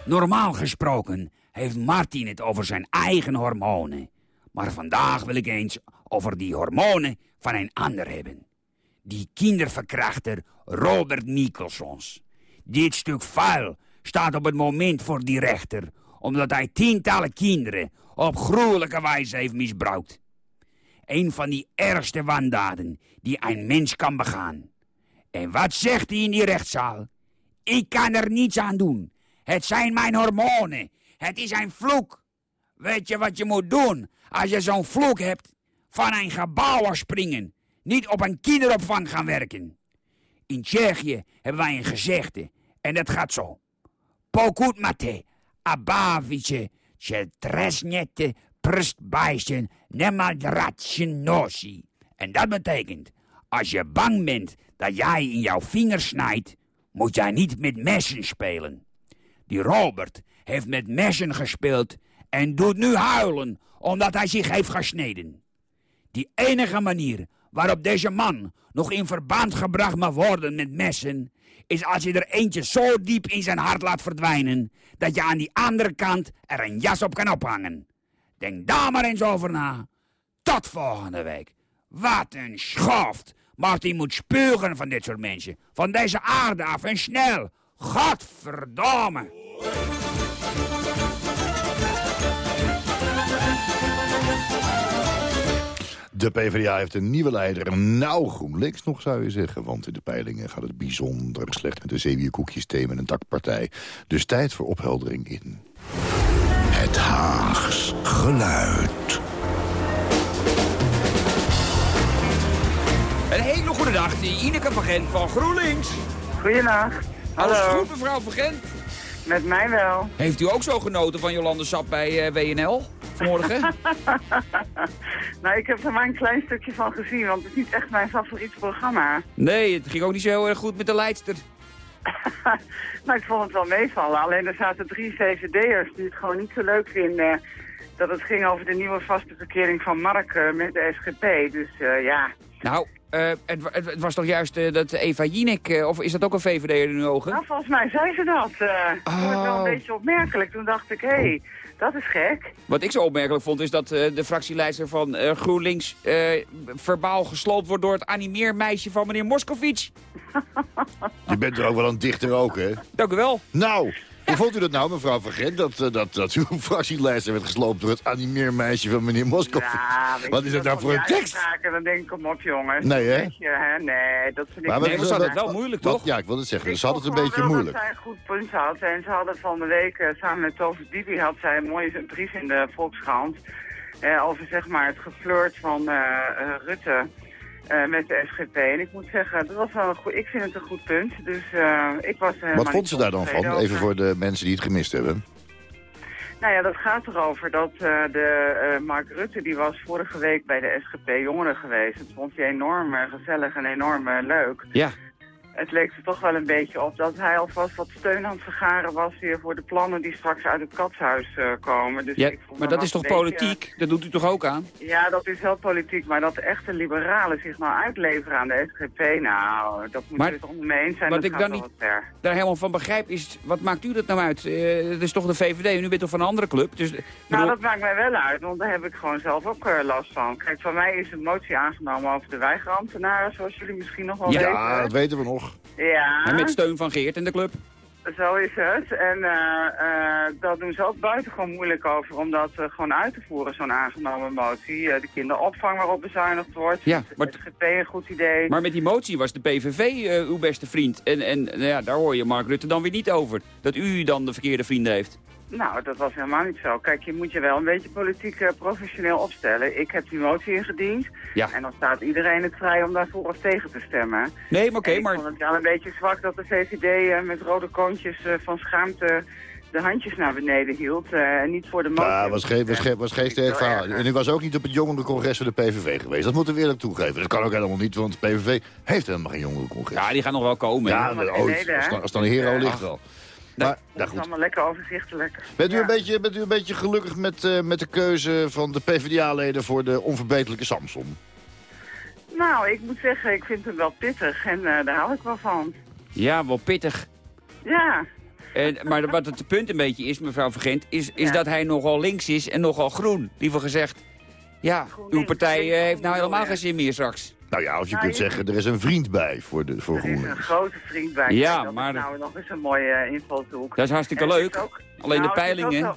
Normaal gesproken heeft Martin het over zijn eigen hormonen. Maar vandaag wil ik eens over die hormonen van een ander hebben. Die kinderverkrachter Robert Mikkelsons. Dit stuk vuil staat op het moment voor die rechter... omdat hij tientallen kinderen op gruwelijke wijze heeft misbruikt. Een van die ergste wandaden die een mens kan begaan. En wat zegt hij in die rechtszaal? Ik kan er niets aan doen. Het zijn mijn hormonen. Het is een vloek. Weet je wat je moet doen als je zo'n vloek hebt? Van een gebouw springen. niet op een kinderopvang gaan werken. In Tsjechië hebben wij een gezegde en dat gaat zo. Pokud mate, abavice, ce tresnete, prstbijschen, nemadratschen nosi. En dat betekent, als je bang bent dat jij in jouw vinger snijdt, moet jij niet met messen spelen. Die Robert heeft met messen gespeeld en doet nu huilen omdat hij zich heeft gesneden. Die enige manier waarop deze man nog in verband gebracht mag worden met messen... is als je er eentje zo diep in zijn hart laat verdwijnen... dat je aan die andere kant er een jas op kan ophangen. Denk daar maar eens over na. Tot volgende week. Wat een schoft. Martin moet spugen van dit soort mensen. Van deze aarde af en snel. Godverdomme. De PvdA heeft een nieuwe leider. Nou, GroenLinks nog zou je zeggen. Want in de peilingen gaat het bijzonder slecht met de zeewierkoekjes thema en een takpartij. Dus tijd voor opheldering in. Het Haags geluid. Een hele goede dag, die Ineke van Gent van GroenLinks. Goedenacht. Alles Hallo. goed, mevrouw van Gent? Met mij wel. Heeft u ook zo genoten van Jolande Sap bij eh, WNL vanmorgen? Nou, ik heb er maar een klein stukje van gezien, want het is niet echt mijn favoriet programma. nee, het ging ook niet zo heel erg goed met de leidster. Maar ik vond het wel meevallen. Alleen er zaten drie VVD'ers die het gewoon niet zo leuk vinden dat het ging over de nieuwe vaste verkering van Mark met de SGP. Dus eh, ja, Nou, eh, het, het, het was toch juist eh, dat Eva Jinek, of is dat ook een VVD'er in uw ogen? nou, volgens mij zei ze dat. Ik vond het wel Oh. een beetje opmerkelijk. Toen dacht ik, hé, hey, dat is gek. Wat ik zo opmerkelijk vond is dat eh, de fractieleider van eh, GroenLinks eh, verbaal gesloopt wordt door het animeermeisje van meneer Moscovici. Je bent er ook wel een dichter ook, hè? Dank u wel. Nou, hoe vond u dat nou, mevrouw Van Gent? Dat, eh, dat, dat uw fractieleider werd gesloopt door het animeermeisje van meneer Moskov. Ja, Wat is dat nou voor een tekst? uitspraken, Dan denk ik, kom op jongens. Nee, hè? Nee, dat vind ik Maar. Nee, maar ze hadden het wel moeilijk, Wat- toch? Ja, ik wilde het zeggen. Ik Ze hadden het een beetje wel moeilijk. dat zij een goed punt had. En ze hadden van de week, eh, samen met Tover Dibi, had zij een mooie brief in de Volkskrant. eh, over zeg maar het geflirt van eh, eh, Rutte eh, met de SGP. En ik moet zeggen, dat was wel een goed, ik vind het een goed punt. Dus eh, ik was helemaal Wat vond ze daar dan van? Even voor de mensen die het gemist hebben. Nou ja, dat gaat erover dat eh, de eh, Mark Rutte, die was vorige week bij de SGP Jongeren geweest. Dat vond hij enorm eh, gezellig en enorm eh, leuk. Ja. Het leek er toch wel een beetje op dat hij alvast wat steun aan het vergaren was weer voor de plannen die straks uit het katshuis eh, komen. Dus Ja, ik vond maar dat is toch beetje- politiek? Dat doet u toch ook aan? Ja, dat is wel politiek, maar dat de echte liberalen zich nou uitleveren aan de SGP, nou, dat moet het onder me eens zijn. wat dat ik gaat dan niet-. Daar helemaal van begrijp is, wat maakt u dat nou uit? Eh het is toch de VVD, u bent toch van een andere club? Dus, Nou, bedoel- dat maakt mij wel uit, want daar heb ik gewoon zelf ook eh, last van. Kijk, van mij is een motie aangenomen over de weigerambtenaren, zoals jullie misschien nog wel Ja, weten. Ja, dat weten we nog. Ja, en met steun van Geert en de club. zo is het. En eh eh dat doen ze ook buitengewoon moeilijk over om dat eh, gewoon uit te voeren, zo'n aangenomen motie. De kinderopvang waarop bezuinigd wordt, Ja, is maar- de SGP een goed idee. Maar met die motie was de PVV uw beste vriend. En, en nou ja, daar hoor je Mark Rutte dan weer niet over. Dat u dan de verkeerde vrienden heeft. Nou, dat was helemaal niet zo. Kijk, je moet je wel een beetje politiek eh, professioneel opstellen. Ik heb die motie ingediend. Ja. En dan staat iedereen het vrij om daarvoor of tegen te stemmen. Nee, maar oké, En ik maar... vond het wel een beetje zwak dat de VVD eh, met rode koontjes eh, van schaamte de handjes naar beneden hield. eh, en niet voor de motie. Ja, was geen, was geen, was geen sterk verhaal. En u was ook niet op het jongerencongres van de PVV geweest. Dat moeten we eerlijk toegeven. Dat kan ook helemaal niet, want de PVV heeft helemaal geen jongerencongres. Ja, die gaan nog wel komen. Ja, maar ooit. hè? Als, dan- als dan een hero ligt wel. Maar, Dat is goed. allemaal lekker overzichtelijk. Bent u, Ja. een beetje, bent u een beetje gelukkig met, eh, met de keuze van de PvdA-leden voor de onverbeterlijke Samson? Nou, ik moet zeggen, ik vind hem wel pittig en eh, daar hou ik wel van. Ja, wel pittig. Ja, En, maar wat het punt een beetje is, mevrouw Vergent, is, is Ja. dat hij nogal links is en nogal groen. Liever gezegd, ja, uw partij eh, heeft nou helemaal geen zin meer straks. Nou ja, of je Nou, kunt je- zeggen, er is een vriend bij voor, de, voor er is een GroenLinks. grote vriend bij. Ja, Kijk, dat maar- is nou nog eens een mooie eh, invalshoek. Dat is hartstikke En het is leuk. ook- Alleen de Nou, peilingen.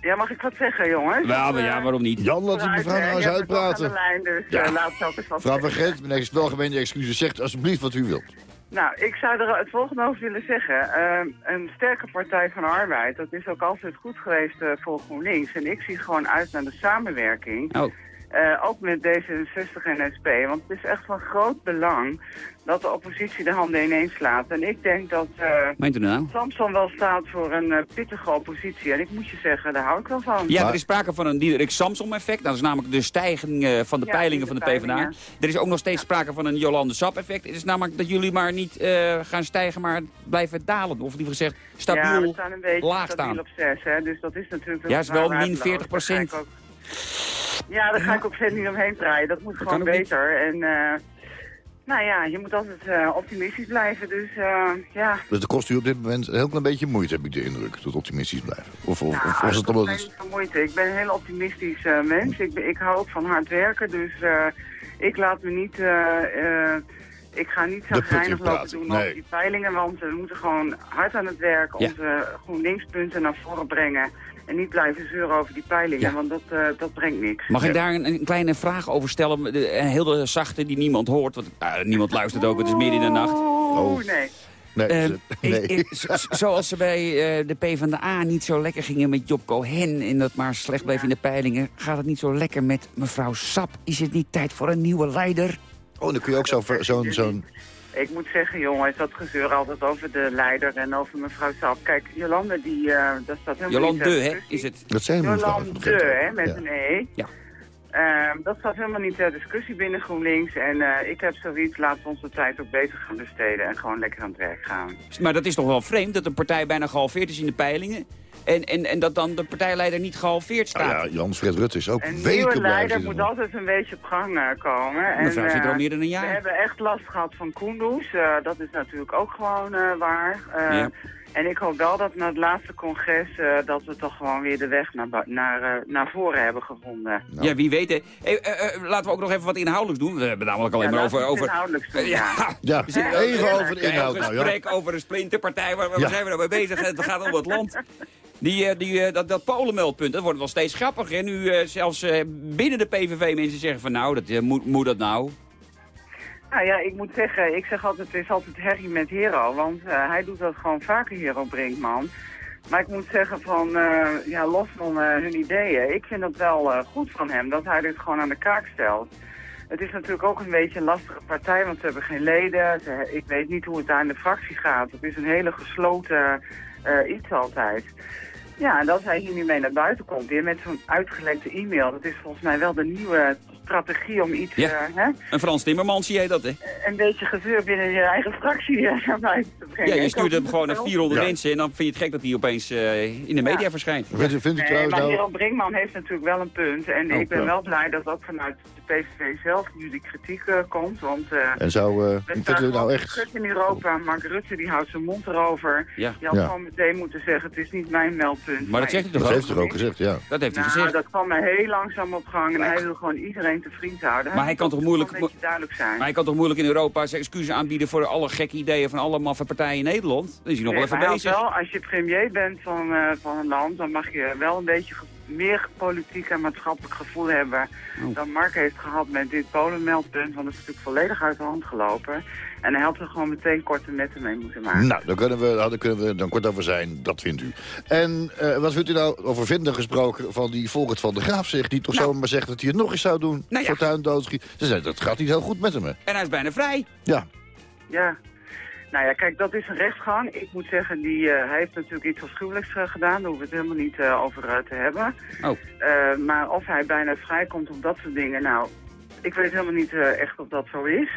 Ja, mag ik wat zeggen, jongens? Ja, maar Eh, ja, waarom niet? Jan, laat vooruit, mevrouw nou eens uitpraten. aan de lijn, dus Ja. eh, laat eens wat Mevrouw van. Gent, met welgemeende excuses, zegt alsjeblieft wat u wilt. Nou, ik zou er het volgende over willen zeggen. Ehm, een sterke partij van de arbeid, dat is ook altijd goed geweest eh, voor GroenLinks. En ik zie gewoon uit naar de samenwerking. Oh, Eh, ook met D66 en SP. Want het is echt van groot belang dat de oppositie de handen ineens slaat. En ik denk dat eh, Meent u nou? Samson wel staat voor een eh, pittige oppositie. En ik moet je zeggen, daar hou ik wel van. Ja, er is sprake van een Diederik Samsom-effect. Dat is namelijk de stijging eh, van de Ja, peilingen van de de PvdA. peilingen. Er is ook nog steeds sprake van een Jolande Sap-effect. Het is namelijk dat jullie maar niet eh, gaan stijgen, maar blijven dalen. Of liever gezegd, ja, we stabiel staan een beetje laag stabiel staan. op 6, hè. Dus dat is natuurlijk... Ja, is wel min waardeloos. 40 Daar ga ik ook- Ja, daar ga ik ook verder niet omheen draaien. Dat moet gewoon beter. En eh, nou ja, je moet altijd eh, optimistisch blijven. Dus eh, ja, Dus dat kost u op dit moment een heel klein beetje moeite, heb ik de indruk, tot optimistisch blijven. Of, of, Nou, of was het is het... geen moeite. Ik ben een heel optimistisch eh, mens. Ik, ik hou ook van hard werken, dus eh, ik laat me niet... eh, eh, ik ga niet zo geinig lopen doen nee. over die peilingen, want we moeten gewoon hard aan het werk Ja. onze GroenLinks-punten naar voren brengen. En niet blijven zeuren over die peilingen, Ja. want dat, eh, dat brengt niks. Mag ik daar een, een kleine vraag over stellen? De- Een hele zachte die niemand hoort. Want ah, niemand luistert ook, het is midden in de nacht. Oeh, nee. Nee, Eh, ze- nee. ik- ik- zo- zoals ze bij eh, de PvdA niet zo lekker gingen met Job Cohen... en dat maar slecht bleef in de peilingen... gaat het niet zo lekker met mevrouw Sap. Is het niet tijd voor een nieuwe leider? Oh, dan kun je ook zo zo'n... zo'n Ik moet zeggen, jongens, dat gezeur altijd over de leider en over mevrouw Sap. Kijk, Jolande, die, eh dat staat helemaal Jolande, niet ter hè, is het? dat zijn mevrouw. Jolande, hè, met Ja. een E. Ja. Ehm, dat staat helemaal niet ter discussie binnen GroenLinks. En eh, ik heb zoiets, laten we onze tijd ook beter gaan besteden en gewoon lekker aan het werk gaan. Maar dat is toch wel vreemd dat een partij bijna gehalveerd is in de peilingen... en, en, en dat dan de partijleider niet gehalveerd Nou staat. ja, Jan-Fred Rutte is ook Een weken nieuwe blijven leider zitten. moet altijd een beetje op gang eh, komen. En, Mevrouw zit er al eh, meer dan een We jaar. hebben echt last gehad van Kunduz. Eh, dat is natuurlijk ook gewoon eh, waar. Eh, Ja. En ik hoop wel dat na het laatste congres... dat we toch gewoon weer de weg naar, naar, eh, naar voren hebben gevonden. Nou. Ja, wie weet. hè. Hey, eh, eh, laten we ook nog even wat inhoudelijks doen. We hebben namelijk alleen Ja, maar over... we over... inhoudelijks doen, ja, ja. Ja, We zitten even over de inhoud Een nou, ja. gesprek over een splinterpartij. Waar, waar Ja. zijn we nou mee bezig? Het gaat om het land. Die, eh, die, eh, dat, dat dat wordt wel steeds grappiger. Nu eh, zelfs binnen de PVV mensen zeggen van nou, dat, moet, moet dat nou? Nou ja, ik moet zeggen, ik zeg altijd, het is altijd herrie met Hero. Want hij doet dat gewoon vaker, Hero Brinkman. Maar ik moet zeggen van, ja, los van hun ideeën, ik vind dat wel goed van hem, dat hij dit gewoon aan de kaak stelt. Het is natuurlijk ook een beetje een lastige partij, want ze hebben geen leden. Ik weet niet hoe het daar in de fractie gaat. Het is een hele gesloten iets altijd. Ja, en dat hij hier nu mee naar buiten komt, weer met zo'n uitgelekte e-mail. Dat is volgens mij wel de nieuwe strategie om iets, Ja. eh, hè, Een Frans Timmermans, zie jij dat, hè? een beetje gezeur binnen je eigen fractie eh, naar buiten te brengen. Ja, je Ik stuurt hem gewoon naar wel- 400 Ja. mensen en dan vind je het gek dat hij opeens eh, in de media Ja. verschijnt. Vindt u Nee, trouwens maar nou... Hero Brinkman heeft natuurlijk wel een punt. En Oh, ik ben ja. wel blij dat ook vanuit de PVV zelf nu die kritiek eh, komt. Want eh En zou... eh, we nou echt... in Europa. Mark Rutte die houdt zijn mond erover. Ja. Die had Ja. gewoon meteen moeten zeggen, het is niet mijn meldpunt. Maar dat zegt hij toch Dat ook? heeft u ook gezegd, ja. Dat heeft hij Nou, gezegd. dat kwam me heel langzaam op gang. En hij wil gewoon iedereen te vriend houden. Maar hij kan toch moeilijk- duidelijk zijn. Maar hij kan toch moeilijk in Europa zijn excuses aanbieden voor alle gekke ideeën van alle maffe partijen in Nederland? Dan is hij nog wel even hij bezig. wel, als je premier bent van, eh, van een land, dan mag je wel een beetje meer politiek en maatschappelijk gevoel hebben Oh. dan Mark heeft gehad met dit Polenmeldpunt. Want dat is natuurlijk volledig uit de hand gelopen. En hij had er gewoon meteen korte metten mee moeten maken. Nou, daar kunnen we, daar kunnen we dan kort over zijn, dat vindt u. En eh, wat vindt u nou over vinden gesproken van die Volkert van de Graaf zegt... die toch Nou. zomaar zegt dat hij het nog eens zou doen, Nou ja. fortuin doodschiet. Ze zei, dat gaat niet heel goed met hem, hè? En hij is bijna vrij. Ja, Ja. Nou ja, kijk, dat is een rechtsgang. Ik moet zeggen, die, eh, hij heeft natuurlijk iets afschuwelijks eh, gedaan. Daar hoeven we het helemaal niet eh, over te hebben. Oh. Eh, maar of hij bijna vrijkomt op dat soort dingen, nou, ik weet helemaal niet eh, echt of dat zo is.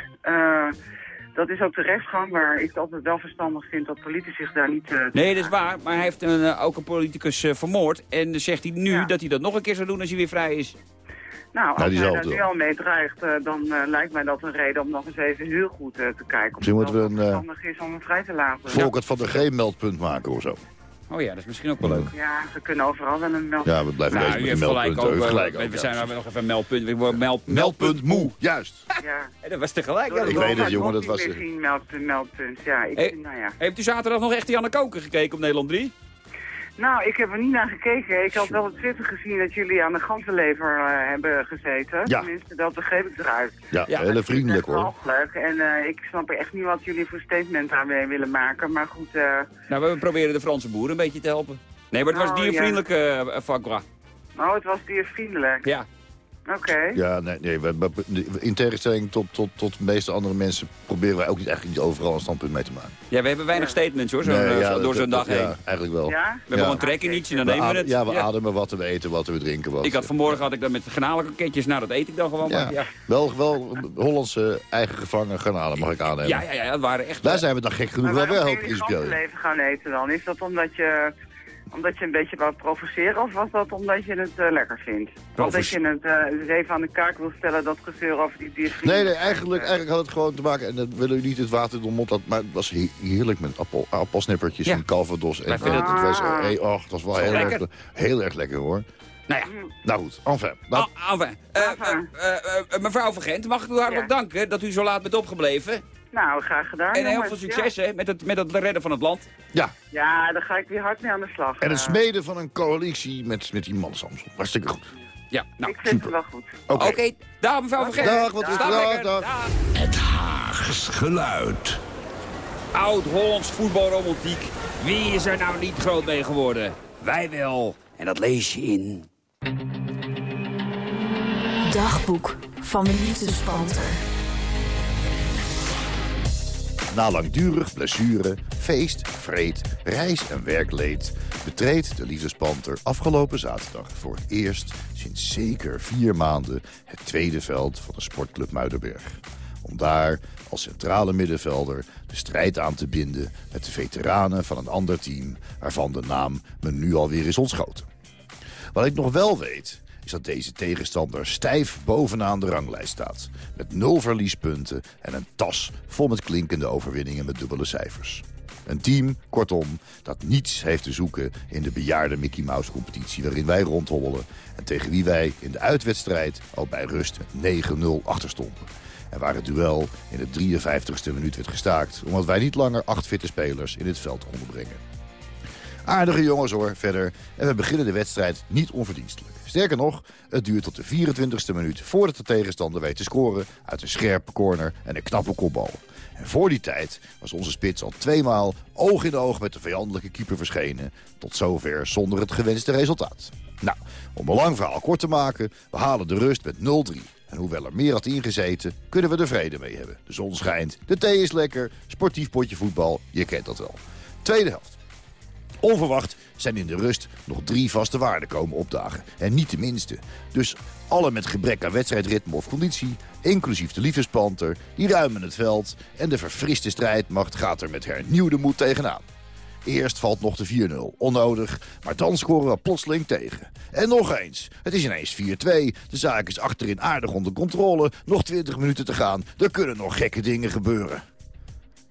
Dat is ook de rechtsgang waar ik het altijd wel verstandig vind dat politici zich daar niet... eh, Nee, dat is waar. Maar hij heeft een, eh, ook een politicus eh, vermoord. En dan zegt hij nu Ja. dat hij dat nog een keer zou doen als hij weer vrij is. Nou, als Nou, die hij daar nu al mee dreigt, dan lijkt mij dat een reden om nog eens even heel goed te kijken. Of Misschien moeten we een, verstandig is om hem vrij te laten. Volkert van de G meldpunt maken of zo. Oh ja, dat is misschien ook wel leuk. Ja, ze kunnen overal wel een meld. Ja, we blijven Nou, bezig met gelijk meldpunten. ook. Eh, gelijk we ook, we ja. zijn nog even een meldpunt. We worden meld, Meldpunt moe, juist. Ja. Hé, Dat was tegelijk. Ja, Ik weet het, jongen, dat was niet het. meer geen meldpunt, meldpunt. Ja, ik Hey. nou ja. Heeft u zaterdag nog echt Janne Koken gekeken op Nederland 3? Nou, ik heb er niet naar gekeken. Ik had wel op Twitter gezien dat jullie aan de ganzenlever eh, hebben gezeten. Ja. Tenminste, dat begreep ik eruit. Ja, Ja, hele vriendelijk Dat is hoor. En eh, ik snap echt niet wat jullie voor statement daarmee willen maken. Maar goed, eh, Nou, we proberen de Franse boeren een beetje te helpen. Nee, maar het was Oh, diervriendelijk, gras. oh, het was diervriendelijk. Ja. Oké. Ja, nee, nee we, we- in tegenstelling tot, tot, tot de meeste andere mensen... proberen wij ook niet, eigenlijk niet overal een standpunt mee te maken. Ja, we hebben weinig statements hoor, Nee, eh, ja, zo- door zo'n dag dat- heen. Ja, eigenlijk wel. Ja? We hebben gewoon trek in iets en dan nemen we het. Ja, we ademen wat, we eten wat, we drinken wat. Ik had vanmorgen had ik dat met garnalenkroketjes. Nou, dat eet ik dan gewoon. Ja, maar Ja. Wel, wel Hollandse eigen gevangen garnalen, mag ik aannemen. Ja, ja, ja, dat waren echt... Daar zijn we dan gek genoeg Maar wel wel je principieel. leven gaan eten dan? Is dat omdat je, omdat je een beetje wou provoceren of was dat omdat je het eh, lekker vindt? Of dat je het eh, dus even aan de kaak wil stellen, dat gezeur over die diersvrienden? Nee, nee, eigenlijk, eigenlijk had het gewoon te maken... en dat willen we niet het water door de mond laten... maar het was he- heerlijk met appel, appelsnippertjes Ja. en calvados. En, het, het- was, eh, hey, och, het was wel heel erg, lekker. heel erg lekker, hoor. Nou ja, Nou goed, enfin. Ah, enfin, eh, eh, eh, eh, mevrouw van Gent, mag ik u hartelijk Ja. danken dat u zo laat bent opgebleven. Nou, graag gedaan. En heel jongens. veel succes hè, met, het, met het redden van het land. ja, Ja. daar ga ik weer hard mee aan de slag. en het smeden van een coalitie met, met die man Samson. Hartstikke goed. Ja, nou, Ik vind het wel goed. Oké. oké. Dag mevrouw van Gent. Dag, wat is dag, dag. Het Haags geluid. Oud-Hollands voetbalromantiek. Wie is er nou niet groot mee geworden? Wij wel. En dat lees je in... Dagboek van de liefdespanter. Na langdurig blessure, feest, vreed, reis en werkleed... betreedt de liefdespanter afgelopen zaterdag voor het eerst... sinds zeker vier maanden het tweede veld van de sportclub Muidenberg. Om daar als centrale middenvelder de strijd aan te binden... met de veteranen van een ander team... waarvan de naam me nu alweer is ontschoten. Wat ik nog wel weet, is dat deze tegenstander stijf bovenaan de ranglijst staat. Met nul verliespunten en een tas vol met klinkende overwinningen met dubbele cijfers. Een team, kortom, dat niets heeft te zoeken in de bejaarde Mickey Mouse competitie waarin wij rondhobbelen. En tegen wie wij in de uitwedstrijd al bij rust met 9-0 achterstonden. En waar het duel in de 53ste minuut werd gestaakt, omdat wij niet langer acht fitte spelers in het veld konden brengen. Aardige jongens hoor, verder. En we beginnen de wedstrijd niet onverdienstelijk. Sterker nog, het duurt tot de 24e minuut voordat de tegenstander weet te scoren... uit een scherpe corner en een knappe kopbal. En voor die tijd was onze spits al tweemaal oog in oog met de vijandelijke keeper verschenen. Tot zover zonder het gewenste resultaat. Nou, om een lang verhaal kort te maken, we halen de rust met 0-3. En hoewel er meer had ingezeten, kunnen we er vrede mee hebben. De zon schijnt, de thee is lekker, sportief potje voetbal, je kent dat wel. Tweede helft. Onverwacht zijn in de rust nog drie vaste waarden komen opdagen. En niet de minste. Dus alle met gebrek aan wedstrijdritme of conditie, inclusief de liefdespanter, die ruimen het veld... en de verfriste strijdmacht gaat er met hernieuwde moed tegenaan. Eerst valt nog de 4-0, onnodig, maar dan scoren we plotseling tegen. En nog eens, het is ineens 4-2, de zaak is achterin aardig onder controle... nog 20 minuten te gaan, er kunnen nog gekke dingen gebeuren.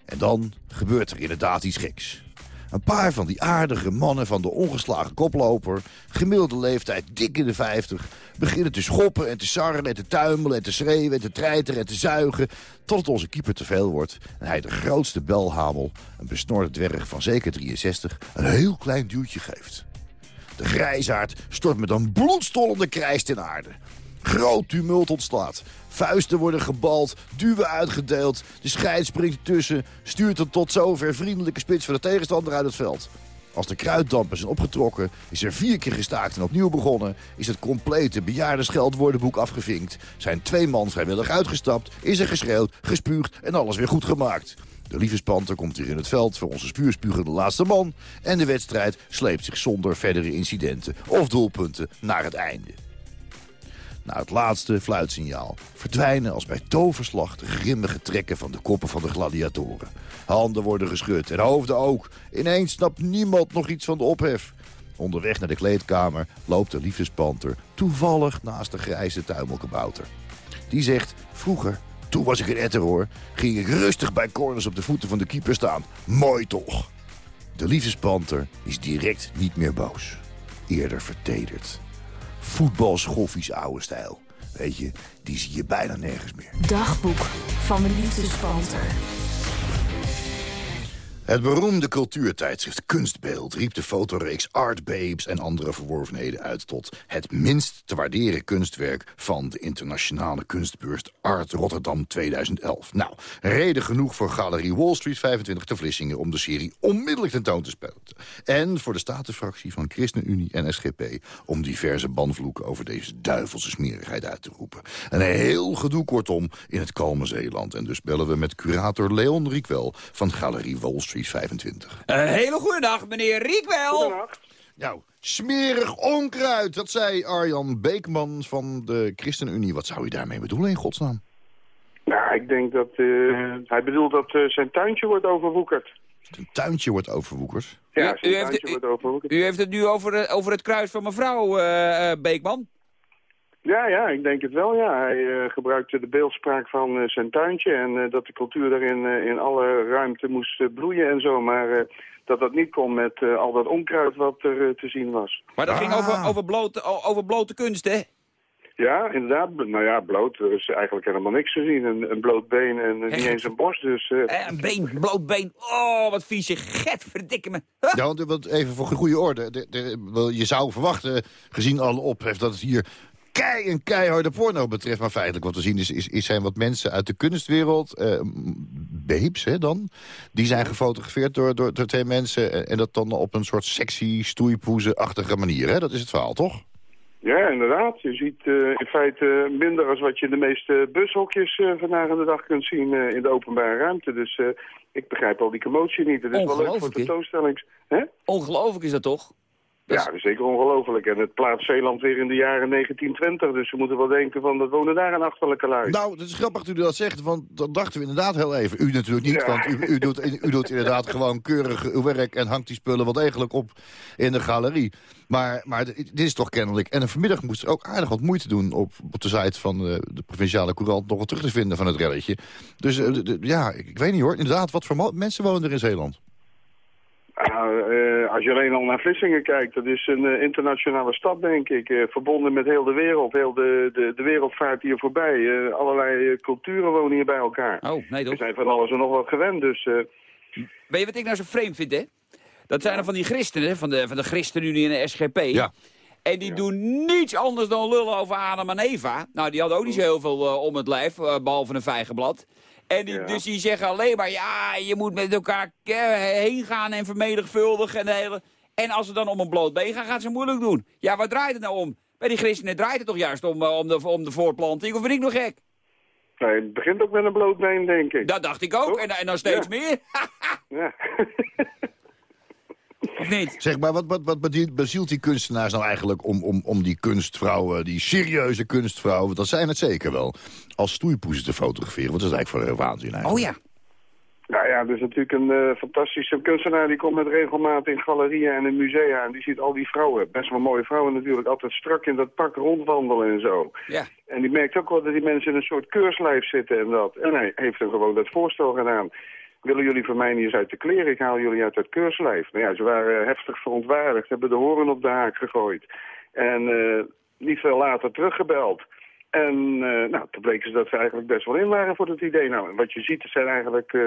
En dan gebeurt er inderdaad iets geks. Een paar van die aardige mannen van de ongeslagen koploper... gemiddelde leeftijd dik in de 50... beginnen te schoppen en te sarren en te tuimelen en te schreeuwen... en te treiteren en te zuigen... tot het onze keeper te veel wordt... en hij de grootste belhamel, een besnorde dwerg van zeker 63... een heel klein duwtje geeft. De grijsaard stort met een bloedstollende krijs ten aarde. Groot tumult ontstaat. Vuisten worden gebald, duwen uitgedeeld. De scheid springt ertussen, stuurt een tot zover vriendelijke spits van de tegenstander uit het veld. Als de kruiddampen zijn opgetrokken, is er vier keer gestaakt en opnieuw begonnen... is het complete bejaarde scheldwoordenboek afgevinkt... zijn twee man vrijwillig uitgestapt, is er geschreeuwd, gespuugd en alles weer goed gemaakt. De liefdespanter komt hier in het veld voor onze spuurspuugende laatste man... en de wedstrijd sleept zich zonder verdere incidenten of doelpunten naar het einde. Na het laatste fluitsignaal verdwijnen als bij toverslag de grimmige trekken van de koppen van de gladiatoren. Handen worden geschud en hoofden ook. Ineens snapt niemand nog iets van de ophef. Onderweg naar de kleedkamer loopt de liefdespanter toevallig naast de grijze tuimelkabouter. Die zegt, vroeger, toen was ik een etter hoor, ging ik rustig bij corners op de voeten van de keeper staan. Mooi toch? De liefdespanter is direct niet meer boos. Eerder vertederd voetbalschoffies oude stijl. Weet je, die zie je bijna nergens meer. Dagboek van de liefdespanter. Het beroemde cultuurtijdschrift Kunstbeeld riep de fotoreeks Art Babes en andere verworvenheden uit tot het minst te waarderen kunstwerk van de internationale kunstbeurs Art Rotterdam 2011. Nou, reden genoeg voor Galerie Wall Street 25 te Vlissingen om de serie onmiddellijk tentoon te spelen. En voor de statenfractie van ChristenUnie en SGP om diverse banvloeken over deze duivelse smerigheid uit te roepen. Een heel gedoe kortom in het kalme Zeeland. En dus bellen we met curator Leon Riekwel van Galerie Wall Street 25. Een hele goede dag, meneer Riekwel. Nou, smerig onkruid, dat zei Arjan Beekman van de ChristenUnie. Wat zou u daarmee bedoelen in godsnaam? Nou, ik denk dat eh, hij bedoelt dat eh, zijn tuintje wordt overwoekerd. Een tuintje wordt overwoekerd. Ja, U- zijn u heeft- u- wordt overwoekerd. U heeft het nu over, eh, over het kruis van mevrouw eh, eh, Beekman. Ja, ja, ik denk het wel, ja. Hij eh, gebruikte de beeldspraak van eh, zijn tuintje en eh, dat de cultuur daarin eh, in alle ruimte moest bloeien en zo. Maar eh, dat dat niet kon met eh, al dat onkruid wat er te zien was. Maar dat ging Ah. over, over, blote, over blote kunst, hè? Ja, inderdaad. Nou ja, bloot. Er is eigenlijk helemaal niks te zien. Een, een bloot been en niet eens een borst. Dus eh, Eh, een been, bloot been. Oh, wat vies. Get, verdikke me. Huh? Ja, want, even voor goede orde. De, de- je zou verwachten, gezien alle ophef, dat het hier kei en keiharde porno betreft. Maar feitelijk wat we zien is, is, is zijn wat mensen uit de kunstwereld, eh, babes hè, dan, die zijn gefotografeerd door, door, door twee mensen. En, en dat dan op een soort sexy, stoeipoezen-achtige manier. Hè? Dat is het verhaal, toch? Ja, inderdaad. Je ziet eh, in feite minder als wat je in de meeste bushokjes eh, vandaag aan de dag kunt zien eh, in de openbare ruimte. Dus eh, ik begrijp al die commotie niet. Het is wel leuk voor tentoonstellings. Hè? Ongelooflijk is dat toch? Dat Ja, dat is zeker ongelooflijk. En het plaatst Zeeland weer in de jaren 1920. Dus we moeten wel denken van, dat wonen daar een achterlijke lui. Nou, het is grappig dat u dat zegt, want dat dachten we inderdaad heel even. U natuurlijk niet, Ja. want u, u, doet, u doet inderdaad gewoon keurig uw werk... en hangt die spullen wel degelijk op in de galerie. Maar, maar dit is toch kennelijk... En vanmiddag moest er ook aardig wat moeite doen op, op de site van eh, de Provinciale Courant... nog wat terug te vinden van het relletje. Dus eh, de- de- ja, ik, ik weet niet hoor. Inderdaad, wat voor mensen wonen er in Zeeland? Nou, eh, als je alleen al naar Vlissingen kijkt, dat is een eh, internationale stad, denk ik. eh, verbonden met heel de wereld. Heel de, de, de wereld vaart hier voorbij. Eh, allerlei culturen wonen hier bij elkaar. Oh, nee We toch? zijn van alles en nog wat gewend, dus... eh, Weet je wat ik nou zo vreemd vind, hè? Dat zijn er van die christenen, van de, van de ChristenUnie en de SGP. Ja. En die doen niets anders dan lullen over Adam en Eva. Nou, die hadden ook niet zo heel veel eh, om het lijf, eh, behalve een vijgenblad. En die, Ja. dus die zeggen alleen maar, ja, je moet met elkaar eh, heen gaan en vermenigvuldigen. En, de hele... en als het dan om een bloot been gaat, gaan ze moeilijk doen. Ja, waar draait het nou om? Bij die christenen draait het toch juist om, eh, om, de, om de voortplanting? Of ben ik nog gek? nee, het begint ook met een bloot been, denk ik. Dat dacht ik ook. En, en dan steeds Ja. meer. Ja. of niet? Zeg maar, wat, wat, wat bezielt die kunstenaars nou eigenlijk om, om, om die kunstvrouwen, die serieuze kunstvrouwen, want dat zijn het zeker wel, als stoeipoezen te fotograferen? Want dat is eigenlijk voor een waanzin eigenlijk. Oh ja. Nou ja, er is natuurlijk een eh, fantastische kunstenaar die komt met regelmaat in galerieën en in musea. En die ziet al die vrouwen, best wel mooie vrouwen natuurlijk, altijd strak in dat pak rondwandelen en zo. Ja. En die merkt ook wel dat die mensen in een soort keurslijf zitten en dat. En hij heeft hem gewoon dat voorstel gedaan. Willen jullie voor mij niet eens uit de kleren? Ik haal jullie uit dat keurslijf. Nou ja, ze waren heftig verontwaardigd, hebben de horen op de haak gegooid. En eh, niet veel later teruggebeld. En eh, nou, toen bleken ze dat ze eigenlijk best wel in waren voor het idee. Nou, en wat je ziet, het zijn eigenlijk eh,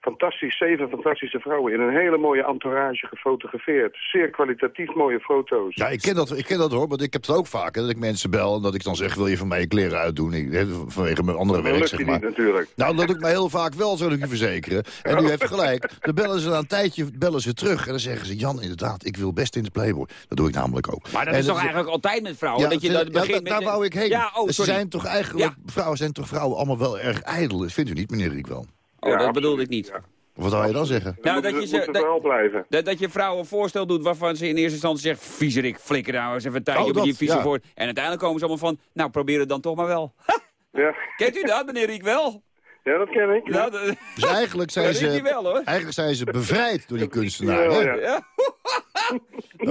fantastisch, zeven fantastische vrouwen... in een hele mooie entourage gefotografeerd. Zeer kwalitatief mooie foto's. Ja, ik ken, dat, ik ken dat hoor, want ik heb het ook vaak. hè, Dat ik mensen bel en dat ik dan zeg, wil je van mij je kleren uitdoen? Ik, hè, vanwege mijn andere dat werk, lukt zeg je maar. niet natuurlijk. Nou, dat doe ik mij heel vaak wel, zal ik u verzekeren. En u heeft gelijk. Dan bellen ze na een tijdje bellen ze terug. En dan zeggen ze, Jan, inderdaad, ik wil best in de Playboy. Dat doe ik namelijk ook. Maar dat En is toch eigenlijk altijd met vrouwen? Ja, dat je dat ja, begint da- met daar wou ik heen. Ja, oh, sorry. Zijn toch eigenlijk, vrouwen zijn toch vrouwen allemaal wel erg ijdel. Vindt u niet, meneer Riek wel? Oh, dat bedoelde ik niet. Wat zou je dan zeggen? Nou, dat je, ze, dat, wel blijven. dat, dat je vrouwen een voorstel doet waarvan ze in eerste instantie zegt... viezerik, flikker nou eens even een tijdje Oh, op dat, je vieze ja. voor. En uiteindelijk komen ze allemaal van... nou, probeer het dan toch maar wel. Ja. Kent u dat, meneer Riek wel? ja, dat ken ik. Nou, dat- Dus eigenlijk zijn, ze, wel, hoor. eigenlijk zijn ze bevrijd door die kunstenaar. Ja, hè? ja. ja.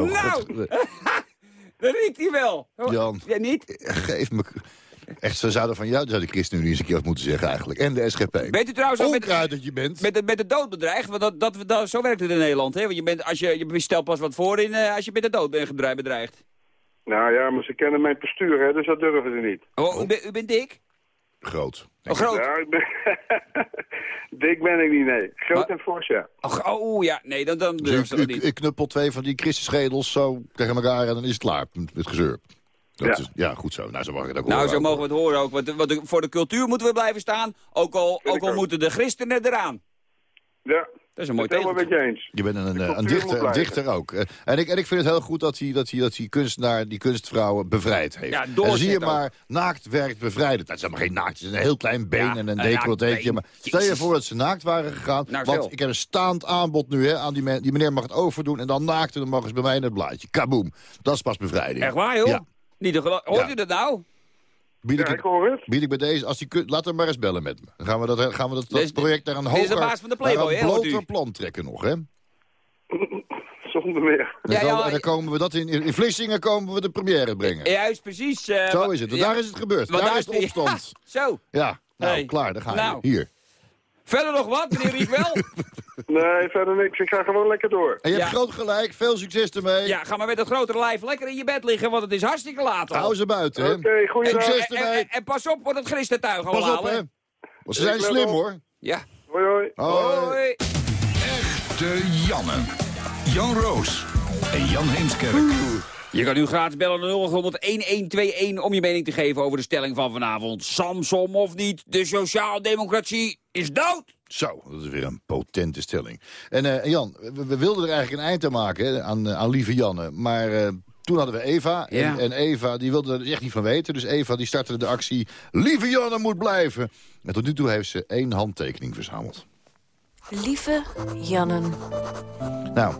Oh, nou, dat riekt hij wel. Jan. Ja, niet? Geef me... Echt, ze zouden van jou zou de ChristenUnie eens een keer wat moeten zeggen eigenlijk. En de SGP. Weet u trouwens ook met, dat je bent. met, de, met de dood bedreigd? Want dat, dat, dat, zo werkt het in Nederland. Hè? Want je, bent, als je, je stelt pas wat voor in eh, als je met de dood bent gedreigd- bedreigd. Nou ja, maar ze kennen mijn postuur, hè, dus dat durven ze niet. Oh, u, bent- u bent dik? Groot. Oh, groot. Ja, ik ben... Dik ben ik niet, nee. Groot en fors, ja. Oh, oh ja, nee, dan, dan durf Dus ze ik, niet. ik knuppel twee van die christenschedels zo tegen elkaar en dan is het klaar met met gezeur. Dat Ja. Is, ja, goed zo. Nou, zo mag ik het ook Nou, horen. zo mogen we het horen ook. Want, voor de cultuur moeten we blijven staan. Ook al, ook ik al ook. moeten de christenen eraan. Ja, Dat is een mooi het helemaal tegeltje. met je eens. Je bent een, een, cultuur een, dichter, een dichter ook. Eh, En ik, en ik vind het heel goed dat hij, dat hij, dat hij kunstenaar, die kunstvrouwen bevrijd heeft. Ja, en dan zie je ook. maar, naakt werkt bevrijden. Dat is helemaal geen naakt, het is een heel klein been Ja, en een decolleteetje. Maar stel je voor dat ze naakt waren gegaan. Nou, want ik heb een staand aanbod nu hè, aan die, men, die meneer mag het overdoen. En dan naakt en dan mag ze bij mij in het blaadje. Kaboom. Dat is pas bevrijding. Echt waar, joh? Ja. Niet te Hoort Ja. u dat nou? Bied ik, Ja, het- ik hoor het. bied ik bij deze, als die kun- laat hem maar eens bellen met me. Dan gaan we dat, gaan we dat, project naar een dit is de hoger, baas van de naar Playboy, hè, u? bloter plan trekken nog, hè? Zonder meer. En dan, Ja, komen, ja, en dan komen we dat in, in Vlissingen komen we de première brengen. Juist, precies. eh, Zo is het. Ja. Daar is het gebeurd. Daar is de opstand. Ja, zo. Ja, nou, Nee. klaar. Daar ga je. Nou. Hier. Verder nog wat, meneer Riekwel? Nee, verder niks. Ik ga gewoon lekker door. En je hebt Ja. groot gelijk. Veel succes ermee. ja, ga maar met een grotere lijf lekker in je bed liggen, want het is hartstikke laat al. Hou ze buiten, hè. Oké, goeiedag. Succes en, en, ermee. en- en pas op voor dat christentuig Pas allemaal, op, hè. Want ze zijn slim, op. hoor. Ja. Hoi, hoi. Hoi. Echte Janne. Jan Roos en Jan Heemskerk. Je kan nu gratis bellen naar 0800-1121 om je mening te geven over de stelling van vanavond. Samsom of niet, de sociaaldemocratie is dood. Zo, dat is weer een potente stelling. En eh, Jan, we, we wilden er eigenlijk een eind aan maken hè, aan, eh, aan lieve Janne. Maar eh, toen hadden we Eva. En, Ja. en Eva die wilde er echt niet van weten. Dus Eva die startte de actie Lieve Janne moet blijven. En tot nu toe heeft ze één handtekening verzameld. Lieve Jannen. Nou,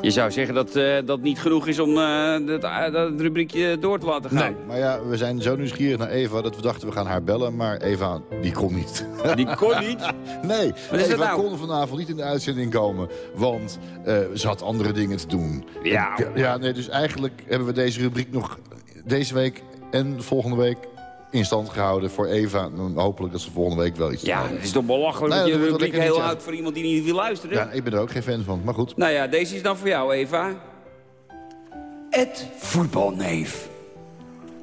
Je zou zeggen dat eh, dat niet genoeg is om eh, dat, eh, dat rubriekje door te laten gaan. nee, maar ja, we zijn zo nieuwsgierig naar Eva dat we dachten we gaan haar bellen. Maar Eva, die kon niet. Die kon niet. Nee, Wat Eva nou? kon vanavond niet in de uitzending komen. Want ze had andere dingen te doen. Ja. Ja, nee, dus eigenlijk hebben we deze rubriek nog deze week en volgende week in stand gehouden voor Eva. Hopelijk dat ze volgende week wel iets Ja, het is toch belachelijk Nee, dat je rubriek heel houdt voor iemand die niet wil luisteren. Ja, ik ben er ook geen fan van, maar goed. Nou ja, deze is dan voor jou, Eva. Het voetbalneef.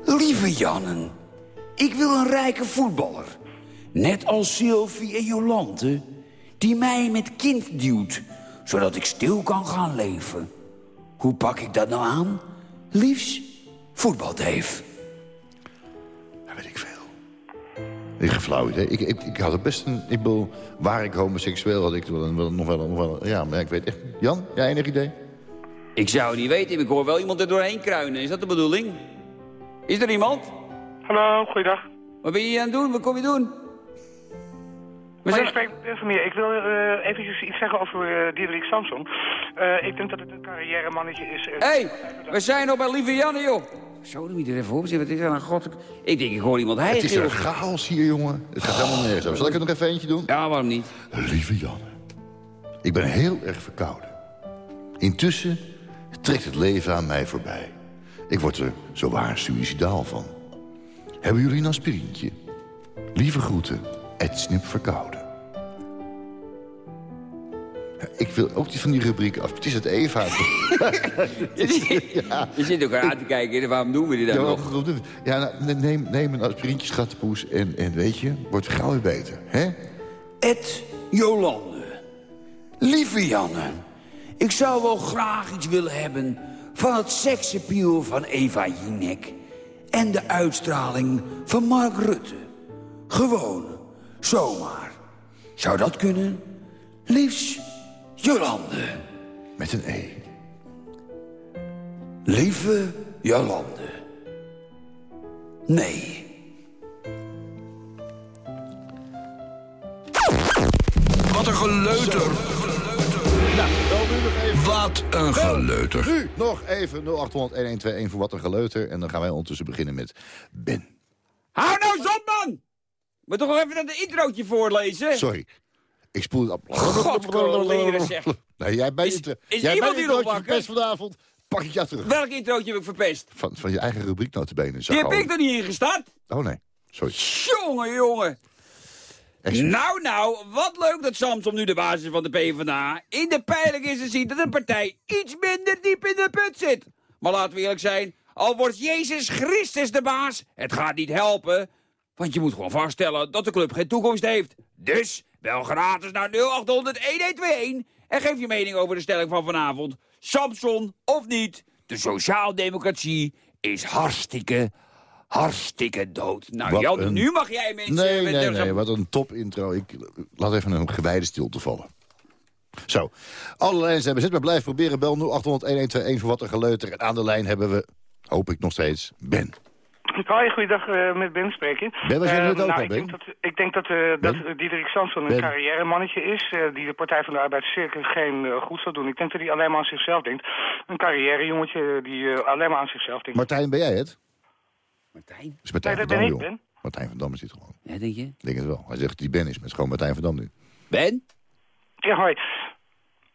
Lieve Jannen, ik wil een rijke voetballer. Net als Sylvie en Jolante, die mij met kind duwt, zodat ik stil kan gaan leven. Hoe pak ik dat nou aan? Liefs, voetbalneef. Ja, weet ik veel. Ik heb flauw idee. Ik, ik, ik had het best een... Ik bedoel, waar ik homoseksueel had ik wel, wel, nog, wel, nog wel... Ja, maar ik weet echt. Jan, jij enig idee? Ik zou het niet weten, ik hoor wel iemand er doorheen kruinen. Is dat de bedoeling? Is er iemand? Hallo, goeiedag. Wat ben je hier aan het doen? Wat kom je doen? We Maar zijn... van meer. Ik wil eh eventjes iets zeggen over uh, Diederik Samson. Eh, ik denk dat het een carrièremannetje is. Hé, hey, we zijn nog bij Lieve Janne, joh. Zo, je er even op. Wat is er aan god? Ik denk, ik hoor iemand Het is een chaos hier, jongen. Het gaat helemaal nergens over. Zal ik er nog even eentje doen? Ja, waarom niet? Lieve Janne, ik ben heel erg verkouden. Intussen trekt het leven aan mij voorbij. Ik word er zowaar suïcidaal van. Hebben jullie een aspirintje? Lieve groeten, Ed Snip verkouden. Ik wil ook die van die rubriek af. Het is het Eva. ja. Je zit elkaar aan te kijken. Waarom doen we dit dan Ja, nog? ja nou, neem, neem een aspirintje, schattenpoes. En, en weet je, wordt gauw weer beter. Hè? Ed Jolande. Lieve Janne, ik zou wel graag iets willen hebben van het seksappeal van Eva Jinek en de uitstraling van Mark Rutte. Gewoon, zomaar. Zou dat kunnen? Liefs, Jolande. Met een E. Lieve Jolande. Nee. Wat een geleuter. Wat een geleuter. Nu nog even 0800-1121 voor wat een geleuter. En dan gaan wij ondertussen beginnen met Ben. Hou nou eens op, man! Moet toch nog even dat introotje voorlezen? Sorry. Ik spoel het op. Godverdomme, zeg. Nee, jij bent Is- het. is jij iemand wakker? verpest vanavond. Pak ik jou terug. Welk introotje heb ik verpest? Van, van je eigen rubriek notabene. Die heb ik er niet in gestart. Oh nee, sorry. Jongen, jongen. Nou, nou, wat leuk dat Samson nu de basis van de PvdA. In de peiling is te zien dat de partij iets minder diep in de put zit. Maar laten we eerlijk zijn, al wordt Jezus Christus de baas, het gaat niet helpen. Want je moet gewoon vaststellen dat de club geen toekomst heeft. Dus bel gratis naar 0800 1121 en geef je mening over de stelling van vanavond. Samson of niet, de sociaaldemocratie is hartstikke, hartstikke dood. Nou Wat Jan, een- nu mag jij mensen... Nee, met nee, nee, wat een top intro. Ik laat even een gewijde stilte vallen. Zo, alle lijnen zijn bezet, maar blijf proberen. Bel 0800-1121 voor wat een geleuter. En aan de lijn hebben we, hoop ik nog steeds, Ben. Hoi, goeiedag, eh, met Ben spreken. Ben, was jij Eh, net ook nou, al, ik Ben? Denk dat, ik denk dat, eh dat Diederik Samson een carrièremannetje is... eh, die de Partij van de Arbeid zeker geen eh, goed zal doen. Ik denk dat hij alleen maar aan zichzelf denkt. Een carrièrejongetje die eh, alleen maar aan zichzelf denkt. Martijn, ben jij het? Martijn? is Martijn Nee, van dat Dam, ben ik. Ben. Martijn van Dam is dit gewoon. Ja, denk je? Ik denk het wel. Hij zegt die Ben is, maar het is gewoon Martijn van Dam nu. Ben? Ja, hoi.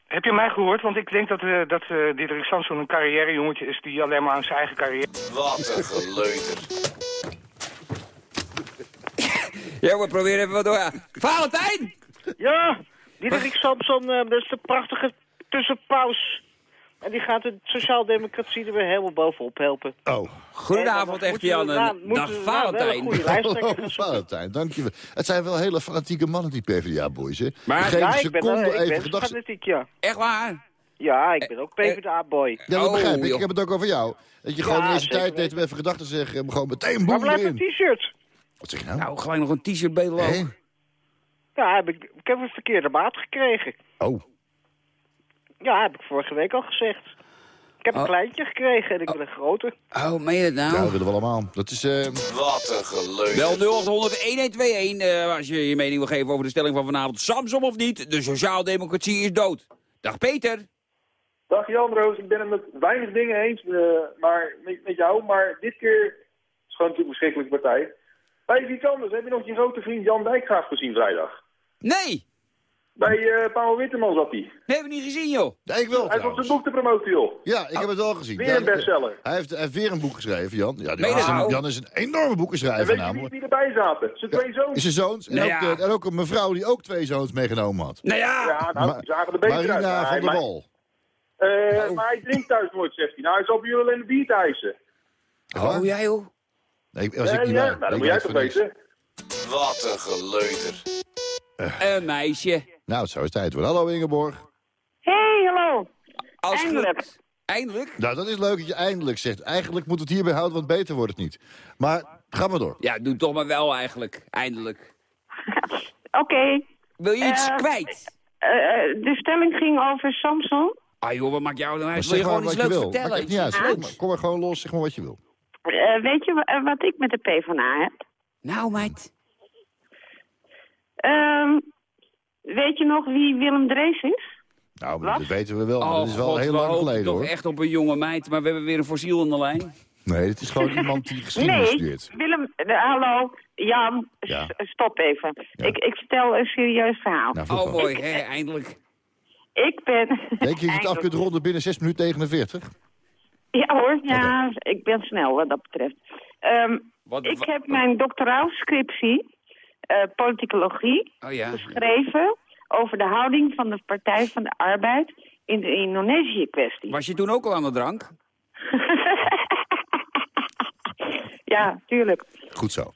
Heb je mij gehoord? Want ik denk dat, eh dat eh Diederik Samson een carrièrejongetje is... die alleen maar aan zijn eigen carrière... Wat een geleuter. Ja, we proberen even wat door. Ja. Valentijn! Ja, Diederik Samson, eh, dat is de prachtige tussenpaus. En die gaat de sociaaldemocratie er weer helemaal bovenop helpen. Oh. Goedenavond, Eh, echte moeten we Jan. na- moeten Dag Valentijn. een Oh, Valentijn, dankjewel. Het zijn wel hele fanatieke mannen, die PvdA-boys, hè? Maar- Geen Ja, ik ben, seconde eh, ik even ben gedacht... fanatiek, ja. Echt waar? Ja, ik ben ook PvdA-boy. Ja, dat Oh, begrijp ik. Ik heb het ook over jou. Dat je gewoon in deze tijd deed om even gedachten te zeggen... en gewoon meteen Waar boem blijft erin. het t-shirt? Wat zeg je nou? Nou, gelijk nog een t-shirt bedelen ook. Ja, heb ik, ik heb een verkeerde maat gekregen. Oh. Ja, heb ik vorige week al gezegd. Ik heb een Oh. kleintje gekregen en ik wil een grote. Oh, meen je dat nou? Ja, dat willen we allemaal. Dat is... eh, Wat een geleuter. Bel 0800 1121 eh, als je je mening wil geven over de stelling van vanavond. Samsom of niet, de sociaaldemocratie is dood. Dag Peter. Dag Jan Roos, ik ben het met weinig dingen eens eh, maar met, met jou, maar dit keer is het gewoon natuurlijk een verschrikkelijke partij. Maar is iets anders. Heb je nog je grote vriend Jan Dijkgraaf gezien vrijdag? Nee! Bij eh Paul Witteman zat hij. Nee, hebben we niet gezien, joh. Ja, ik wel Hij zat trouwens. zijn boek te promoten, joh. Ja, ik heb het wel gezien. Weer een bestseller. Hij heeft, hij heeft weer een boek geschreven, Jan. Ja, is nou? een, Jan is een enorme En boekenschrijver weet je wie, namelijk. wie erbij zaten? Zijn twee zoons. Is zijn zoons. En, Nou ook, ja. en ook een mevrouw die ook twee zoons meegenomen had. Nou ja. Ja, nou, die zagen er beter uit. Marina Maar van hij- der Wal. eh, maar hij drinkt thuis nooit, zegt hij. Nou, hij zal bij jullie alleen een bier eisen. Oh, jij joh. Nee, als ik niet ja, waar. nou, dat Ik moet jij toch weten? Wat een geleuter. Een meisje. Nou, zo is het tijd. Hallo Ingeborg. hey, hallo. Als Eindelijk. Eindelijk? Nou, dat is leuk dat je eindelijk zegt. Eigenlijk moet het hierbij houden, want beter wordt het niet. Maar ga maar door. Ja, doe toch maar wel eigenlijk. Eindelijk. Oké. Wil je iets Eh, kwijt? eh, eh, de stelling ging over Samson. Ah joh, wat maakt jou nou uit? Wil zeg je gewoon wat iets je leuks vertellen? uit. Iets Kom maar, gewoon los, zeg maar wat je wil. Eh, weet je wa- wat ik met de PvdA heb? Nou, meid. Ehm, weet je nog wie Willem Drees is? Nou, dat weten we wel. Maar Oh, dat is wel God, heel we lang geleden, toch hoor. echt op een jonge meid, maar we hebben weer een fossiel aan de lijn. Nee, het is gewoon iemand die geschiedenis Nee, studeert. Willem, eh, hallo, Jan, Ja. stop even. Ik, ik vertel een serieus verhaal. Nou, Oh, mooi, hè, eindelijk. Ik ben... Denk je dat je het af kunt ronden binnen 6 minuten 49? Ja hoor, ja, ik ben snel wat dat betreft. Ehm, Wat, ik heb mijn doctoraalscriptie, eh politicologie, Oh ja. geschreven over de houding van de Partij van de Arbeid in de Indonesië-kwestie. Was je toen ook al aan de drank? Ja, tuurlijk. Goed zo.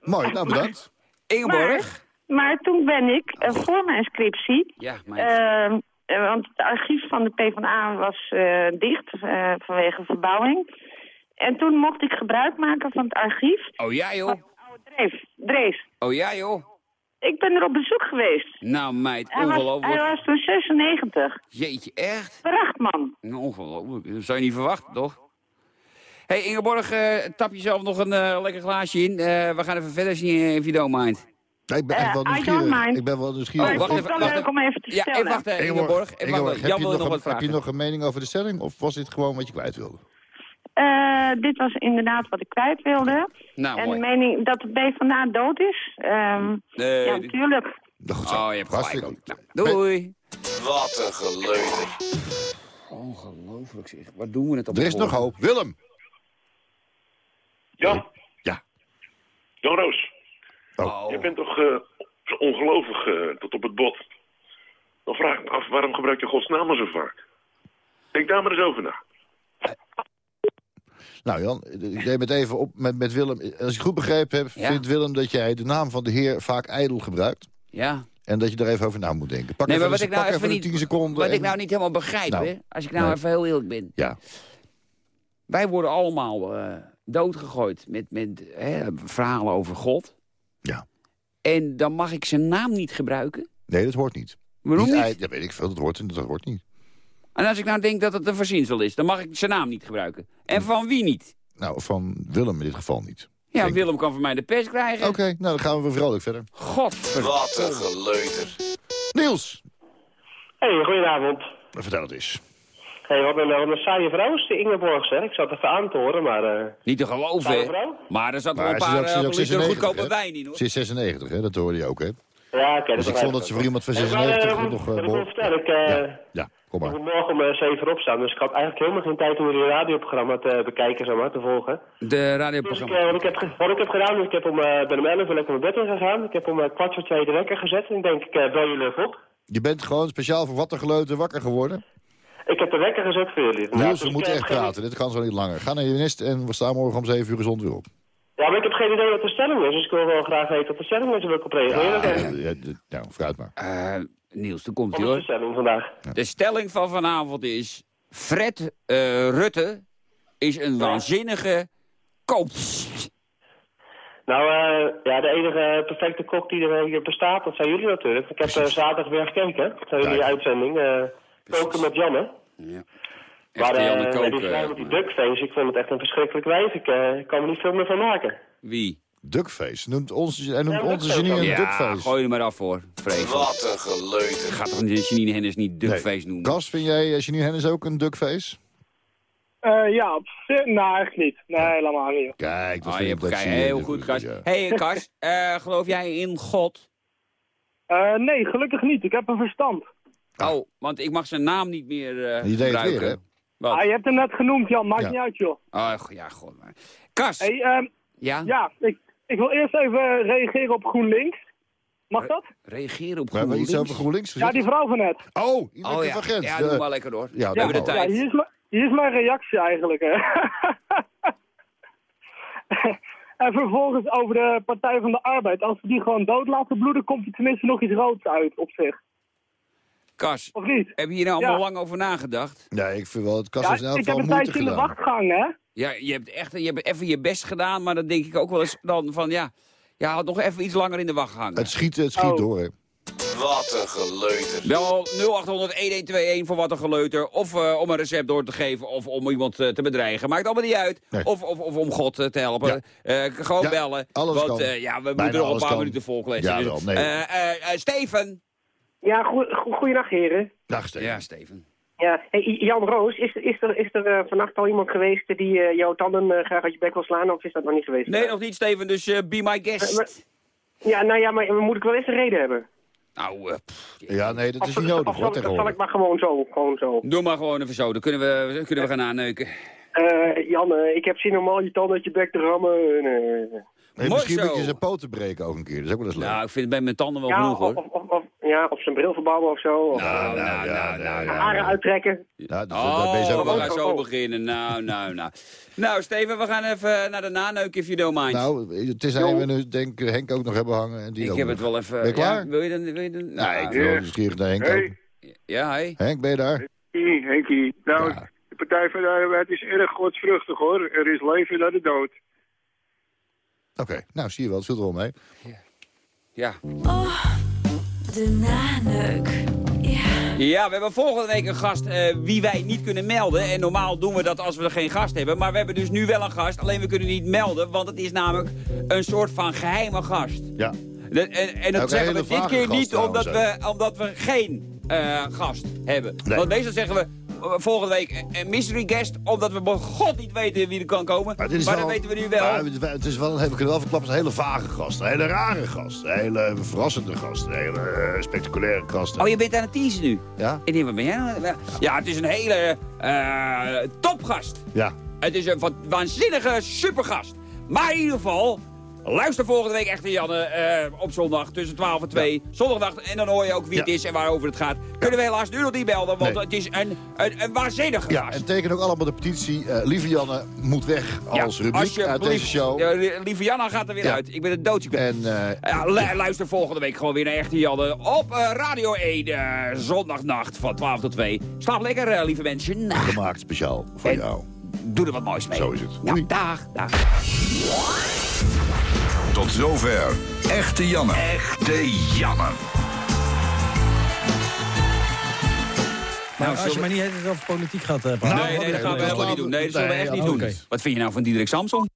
Mooi, nou bedankt. Ingeborg? Maar toen ben ik eh, voor mijn scriptie... Ja, ehm, eh, want het archief van de PvdA was eh, dicht eh, vanwege verbouwing. En toen mocht ik gebruik maken van het archief. Oh ja, joh. Drees. Drees. Oh ja, joh. Ik ben er op bezoek geweest. Nou, meid, Hij was, hij ongelooflijk. was toen 96. Jeetje, echt? Pracht, man. Nou, Ongelooflijk. Dat zou je niet verwachten, toch? Hé, hey, Ingeborg, eh, tap jezelf nog een eh, lekker glaasje in. Eh, we gaan even verder zien, if you don't mind. Nee, ik ben echt wel nieuwsgierig. Ik ben wel nieuwsgierig. Oh, wacht het is even, wel wacht leuk om even te Ja, stellen. even wachten, Ingeborg. Ingeborg, heb, je wil nog wat heb je nog een mening over de stelling? Of was dit gewoon wat je kwijt wilde? Eh, dit was inderdaad wat ik kwijt wilde. Nou, en mooi. de mening dat de BvdA dood is. Ehm, Nee, ja, die- natuurlijk. Goed zo. Oh, je hebt gelijk ook. Nou, doei. Wat een geleuter. Ongelooflijk zeg. Wat doen we het op Er is nog hoop. Willem! Jan. Ja. Jan Roos. Oh. Je bent toch eh, zo ongelovig eh, tot op het bot. Dan vraag ik me af, waarom gebruik je Gods naam maar zo vaak? Denk daar maar eens over na. Nou Jan, ik neem het even op met, met Willem. Als ik het goed begrepen heb, Ja. vindt Willem dat jij de naam van de heer vaak ijdel gebruikt. Ja. En dat je er even over na moet denken. Pak nee, maar wat ik nou even niet, 10 seconden. wat ik nou niet helemaal begrijp, Nou, hè, als ik nou nee. even heel eerlijk ben. Ja. Wij worden allemaal eh, doodgegooid met, met hè, verhalen over God. Ja. En dan mag ik zijn naam niet gebruiken. Nee, dat hoort niet. Waarom niet? Ja, weet ik veel, dat hoort, dat hoort niet. En als ik nou denk dat het een verzinsel is, dan mag ik zijn naam niet gebruiken. En van wie niet? Nou, van Willem in dit geval niet. Ja, Willem kan van mij de pers krijgen. Oké, nou dan gaan we vrolijk verder. God. Wat een geleuter. Niels, Hey, goedenavond. vertel het eens. Hey, wat een, wat een saaie vrouw is die Ingeborg, zeg. Ik zat even aan te horen, maar... eh, Niet te geloven, hè? vrouw? Maar er zat wel een is paar ook- is uh, ook liter 96, goedkope hè? wijn in, hoor. Ze is 96, hè? dat hoorde je ook, hè? Ja, oké. Dus ik vond dat ze voor iemand van 96 nog... Wat eh, ik wil behoor- vertellen, ik, eh, Ja, kom ik moet morgen om eh, 7 uur opstaan, dus ik had eigenlijk helemaal geen tijd om jullie radioprogramma te bekijken, zeg maar, te volgen. De Dus ik, radioprogramma. eh, wat, ik heb, wat ik heb gedaan, is ik heb om, eh, ben om 11 uur lekker mijn bed in gegaan. Ik heb om eh, kwart voor twee de wekker gezet en ik denk, ik eh, bel jullie even op. Je bent gewoon speciaal voor wat geluiden wakker geworden. Ik heb de wekker gezet voor jullie. Niels, Dus we ik, moeten eh, echt geen- praten. Dit kan zo niet langer. Ga naar je nest en we staan morgen om 7 uur gezond weer op. Ja, maar ik heb geen idee wat de stelling is, dus ik wil wel graag weten wat de stelling is en wil ik op reageren. Ja, ja, d- nou, vooruit maar. Eh, Niels, daar komt hij, is de hoor. stelling vandaag? De stelling van vanavond is... Fred eh, Rutte is een waanzinnige koop. Nou, eh, ja, de enige perfecte kok die er hier bestaat, dat zijn jullie natuurlijk. Ik heb eh, zaterdag weer gekeken, naar jullie uitzending. koken met Janne. Ja. Maar Echte Janne Kook, die vrouw met die duckface, ik vond het echt een verschrikkelijk wijf. Ik kan me niet veel meer van maken. Wie? Duckface. Noemt ons, hij noemt Ja, onze genie een Ja, duckface. gooi er maar af voor. Vreselijk. Wat een geleuter. Gaat toch niet Janine Hennis niet duckface Nee. noemen? Kas, vind jij eh, Janine Hennis ook een duckface? Eh, ja, op zich, nou eigenlijk niet. Nee, helemaal niet. Kijk, dat Ah, je ik heel goed, ja. Hé, hey, Kas, eh, geloof jij in God? Eh, nee, gelukkig niet. Ik heb een verstand. Oh, want ik mag zijn naam niet meer eh Je deed het gebruiken. weer, hè? Wat? Ah, je hebt hem net genoemd, Jan. Maakt Ja. niet uit, joh. Oh, ja, god maar. Kas, Hey, ehm, ja? ja, ik, ik wil eerst even reageren op GroenLinks. Mag dat? Reageren op We hebben iets GroenLinks? over GroenLinks Ja, die vrouw van net. Oh, Ineke Oh ja, van Gent. ja, doe maar lekker door. Ja, we hebben de Ja, tijd. hier is, mijn- hier is mijn reactie eigenlijk. Hè. en vervolgens over de Partij van de Arbeid. Als we die gewoon dood laten bloeden, komt er tenminste nog iets roods uit op zich. Kas, Of niet? heb je hier nou allemaal Ja. lang over nagedacht? Nee, ik vind wel, het Kas Ja, elk ik heb een tijdje in de wachtgang, hè? Ja, je hebt echt je hebt even je best gedaan, maar dan denk ik ook wel eens dan van ja, je had nog even iets langer in de wacht gehangen. Het schiet, het schiet Oh. door, hè. Wat een geleuter. Wel 0800-1121 voor wat een geleuter. Of eh, om een recept door te geven of om iemand eh, te bedreigen. Maakt allemaal niet uit. Nee. Of, of, of om God eh, te helpen. Eh, gewoon Ja, bellen. alles want kan. eh, ja, we Bijna moeten nog een paar kan. minuten volklezen. Ja, wel, nee. Eh, eh, Steven. Ja, goe- goe- goeiedag heren. Dag, Steven. Ja, Steven. Ja, hey, Jan Roos, is, is er, is er eh, vannacht al iemand geweest die eh, jouw tanden eh, graag uit je bek wil slaan, of is dat nog niet geweest? Nee, nog niet Steven, dus eh, be my guest. Maar- Ja, nou ja, maar moet ik wel eens een reden hebben? nou, eh, pff, Ja, nee, dat is Of, niet nodig, of hoor, zal, zal ik maar gewoon zo, gewoon zo. doe maar gewoon even zo. Dan kunnen we, kunnen we gaan aanneuken. Eh, Jan, ik heb zin om al je tanden uit je bek te rammen. En, eh, Nee, Mooi misschien zo. moet je zijn poten breken ook een keer. Dat is ook wel eens leuk. Nou, ik vind het bij mijn tanden wel ja, genoeg hoor. of, of, of- ja, of zijn bril verbouwen of zo. Of Nou, nou, ja, nou, nee, nou, ja. haren uittrekken. Ja, dus, daar Oh, we wel- gaan zo beginnen. Nou, nou, nou. Nou, Steven, we gaan even naar de naneuk, if you don't mind. Nou, het is hij we nu denk ik Henk ook nog hebben hangen. En die ik ook heb nog. het wel even... Ben je klaar? Ja, wil je dan... Wil je dan Nee, nou, ik wel nieuwsgierig naar Henk Hey. Ja, hey. Henk, ben je daar? Henkie, Henkie. Nou, Ja. de Partij van de Arbeid is erg godsvruchtig, hoor. Er is leven naar de dood. Oké, nou zie je wel, het viel er wel mee. Ja. Oh, de naneuk. Ja. ja, we hebben volgende week een gast eh, wie wij niet kunnen melden. En normaal doen we dat als we er geen gast hebben. Maar we hebben dus nu wel een gast, alleen we kunnen niet melden. Want het is namelijk een soort van geheime gast. Ja. De- en, en dat zeggen we dit keer niet omdat we, omdat we geen eh, gast hebben. Nee. Want meestal zeggen we eh, volgende week een mystery guest... omdat we bij god niet weten wie er kan komen. Maar, dat weten we nu wel. Maar het- is wel, we kunnen wel een hele vage gast. Een hele rare gast. Een hele verrassende gast. Een hele eh, spectaculaire gast. Oh, je bent aan het teasen nu? Ja? Ik denk, wat ben jij nou? Ja, het is een hele eh, topgast. Ja. Het is een waanzinnige supergast. Maar in ieder geval, Luister volgende week Echte Janne eh, op zondag tussen 12 en 2. Zondagnacht. En dan hoor je ook wie het is en waarover het gaat. Kunnen we helaas nu nog niet melden, want Nee. het is een, een, een waanzinnige Ja, gast. en teken ook allemaal de petitie. eh lieve Janne moet weg als rubriek uit deze show. Ja, li- lieve Janna gaat er weer Ja. uit. Ik ben het doodziek. En eh, Ja, lu- luister volgende week gewoon weer naar Echte Janne op Radio 1. eh, zondagnacht van 12 tot 2. Slaap lekker, lieve mensen. gemaakt speciaal voor En- jou. Doe er wat moois mee. Zo is het. Ja, dag, dag. Tot zover. Echte Janne. Echte Janne. Nou, als je maar niet het over politiek gaat eh, praten. nee, nee, dat gaan we helemaal niet doen. Nee, dat zullen we echt niet Oké. doen. Wat vind je nou van Diederik Samson?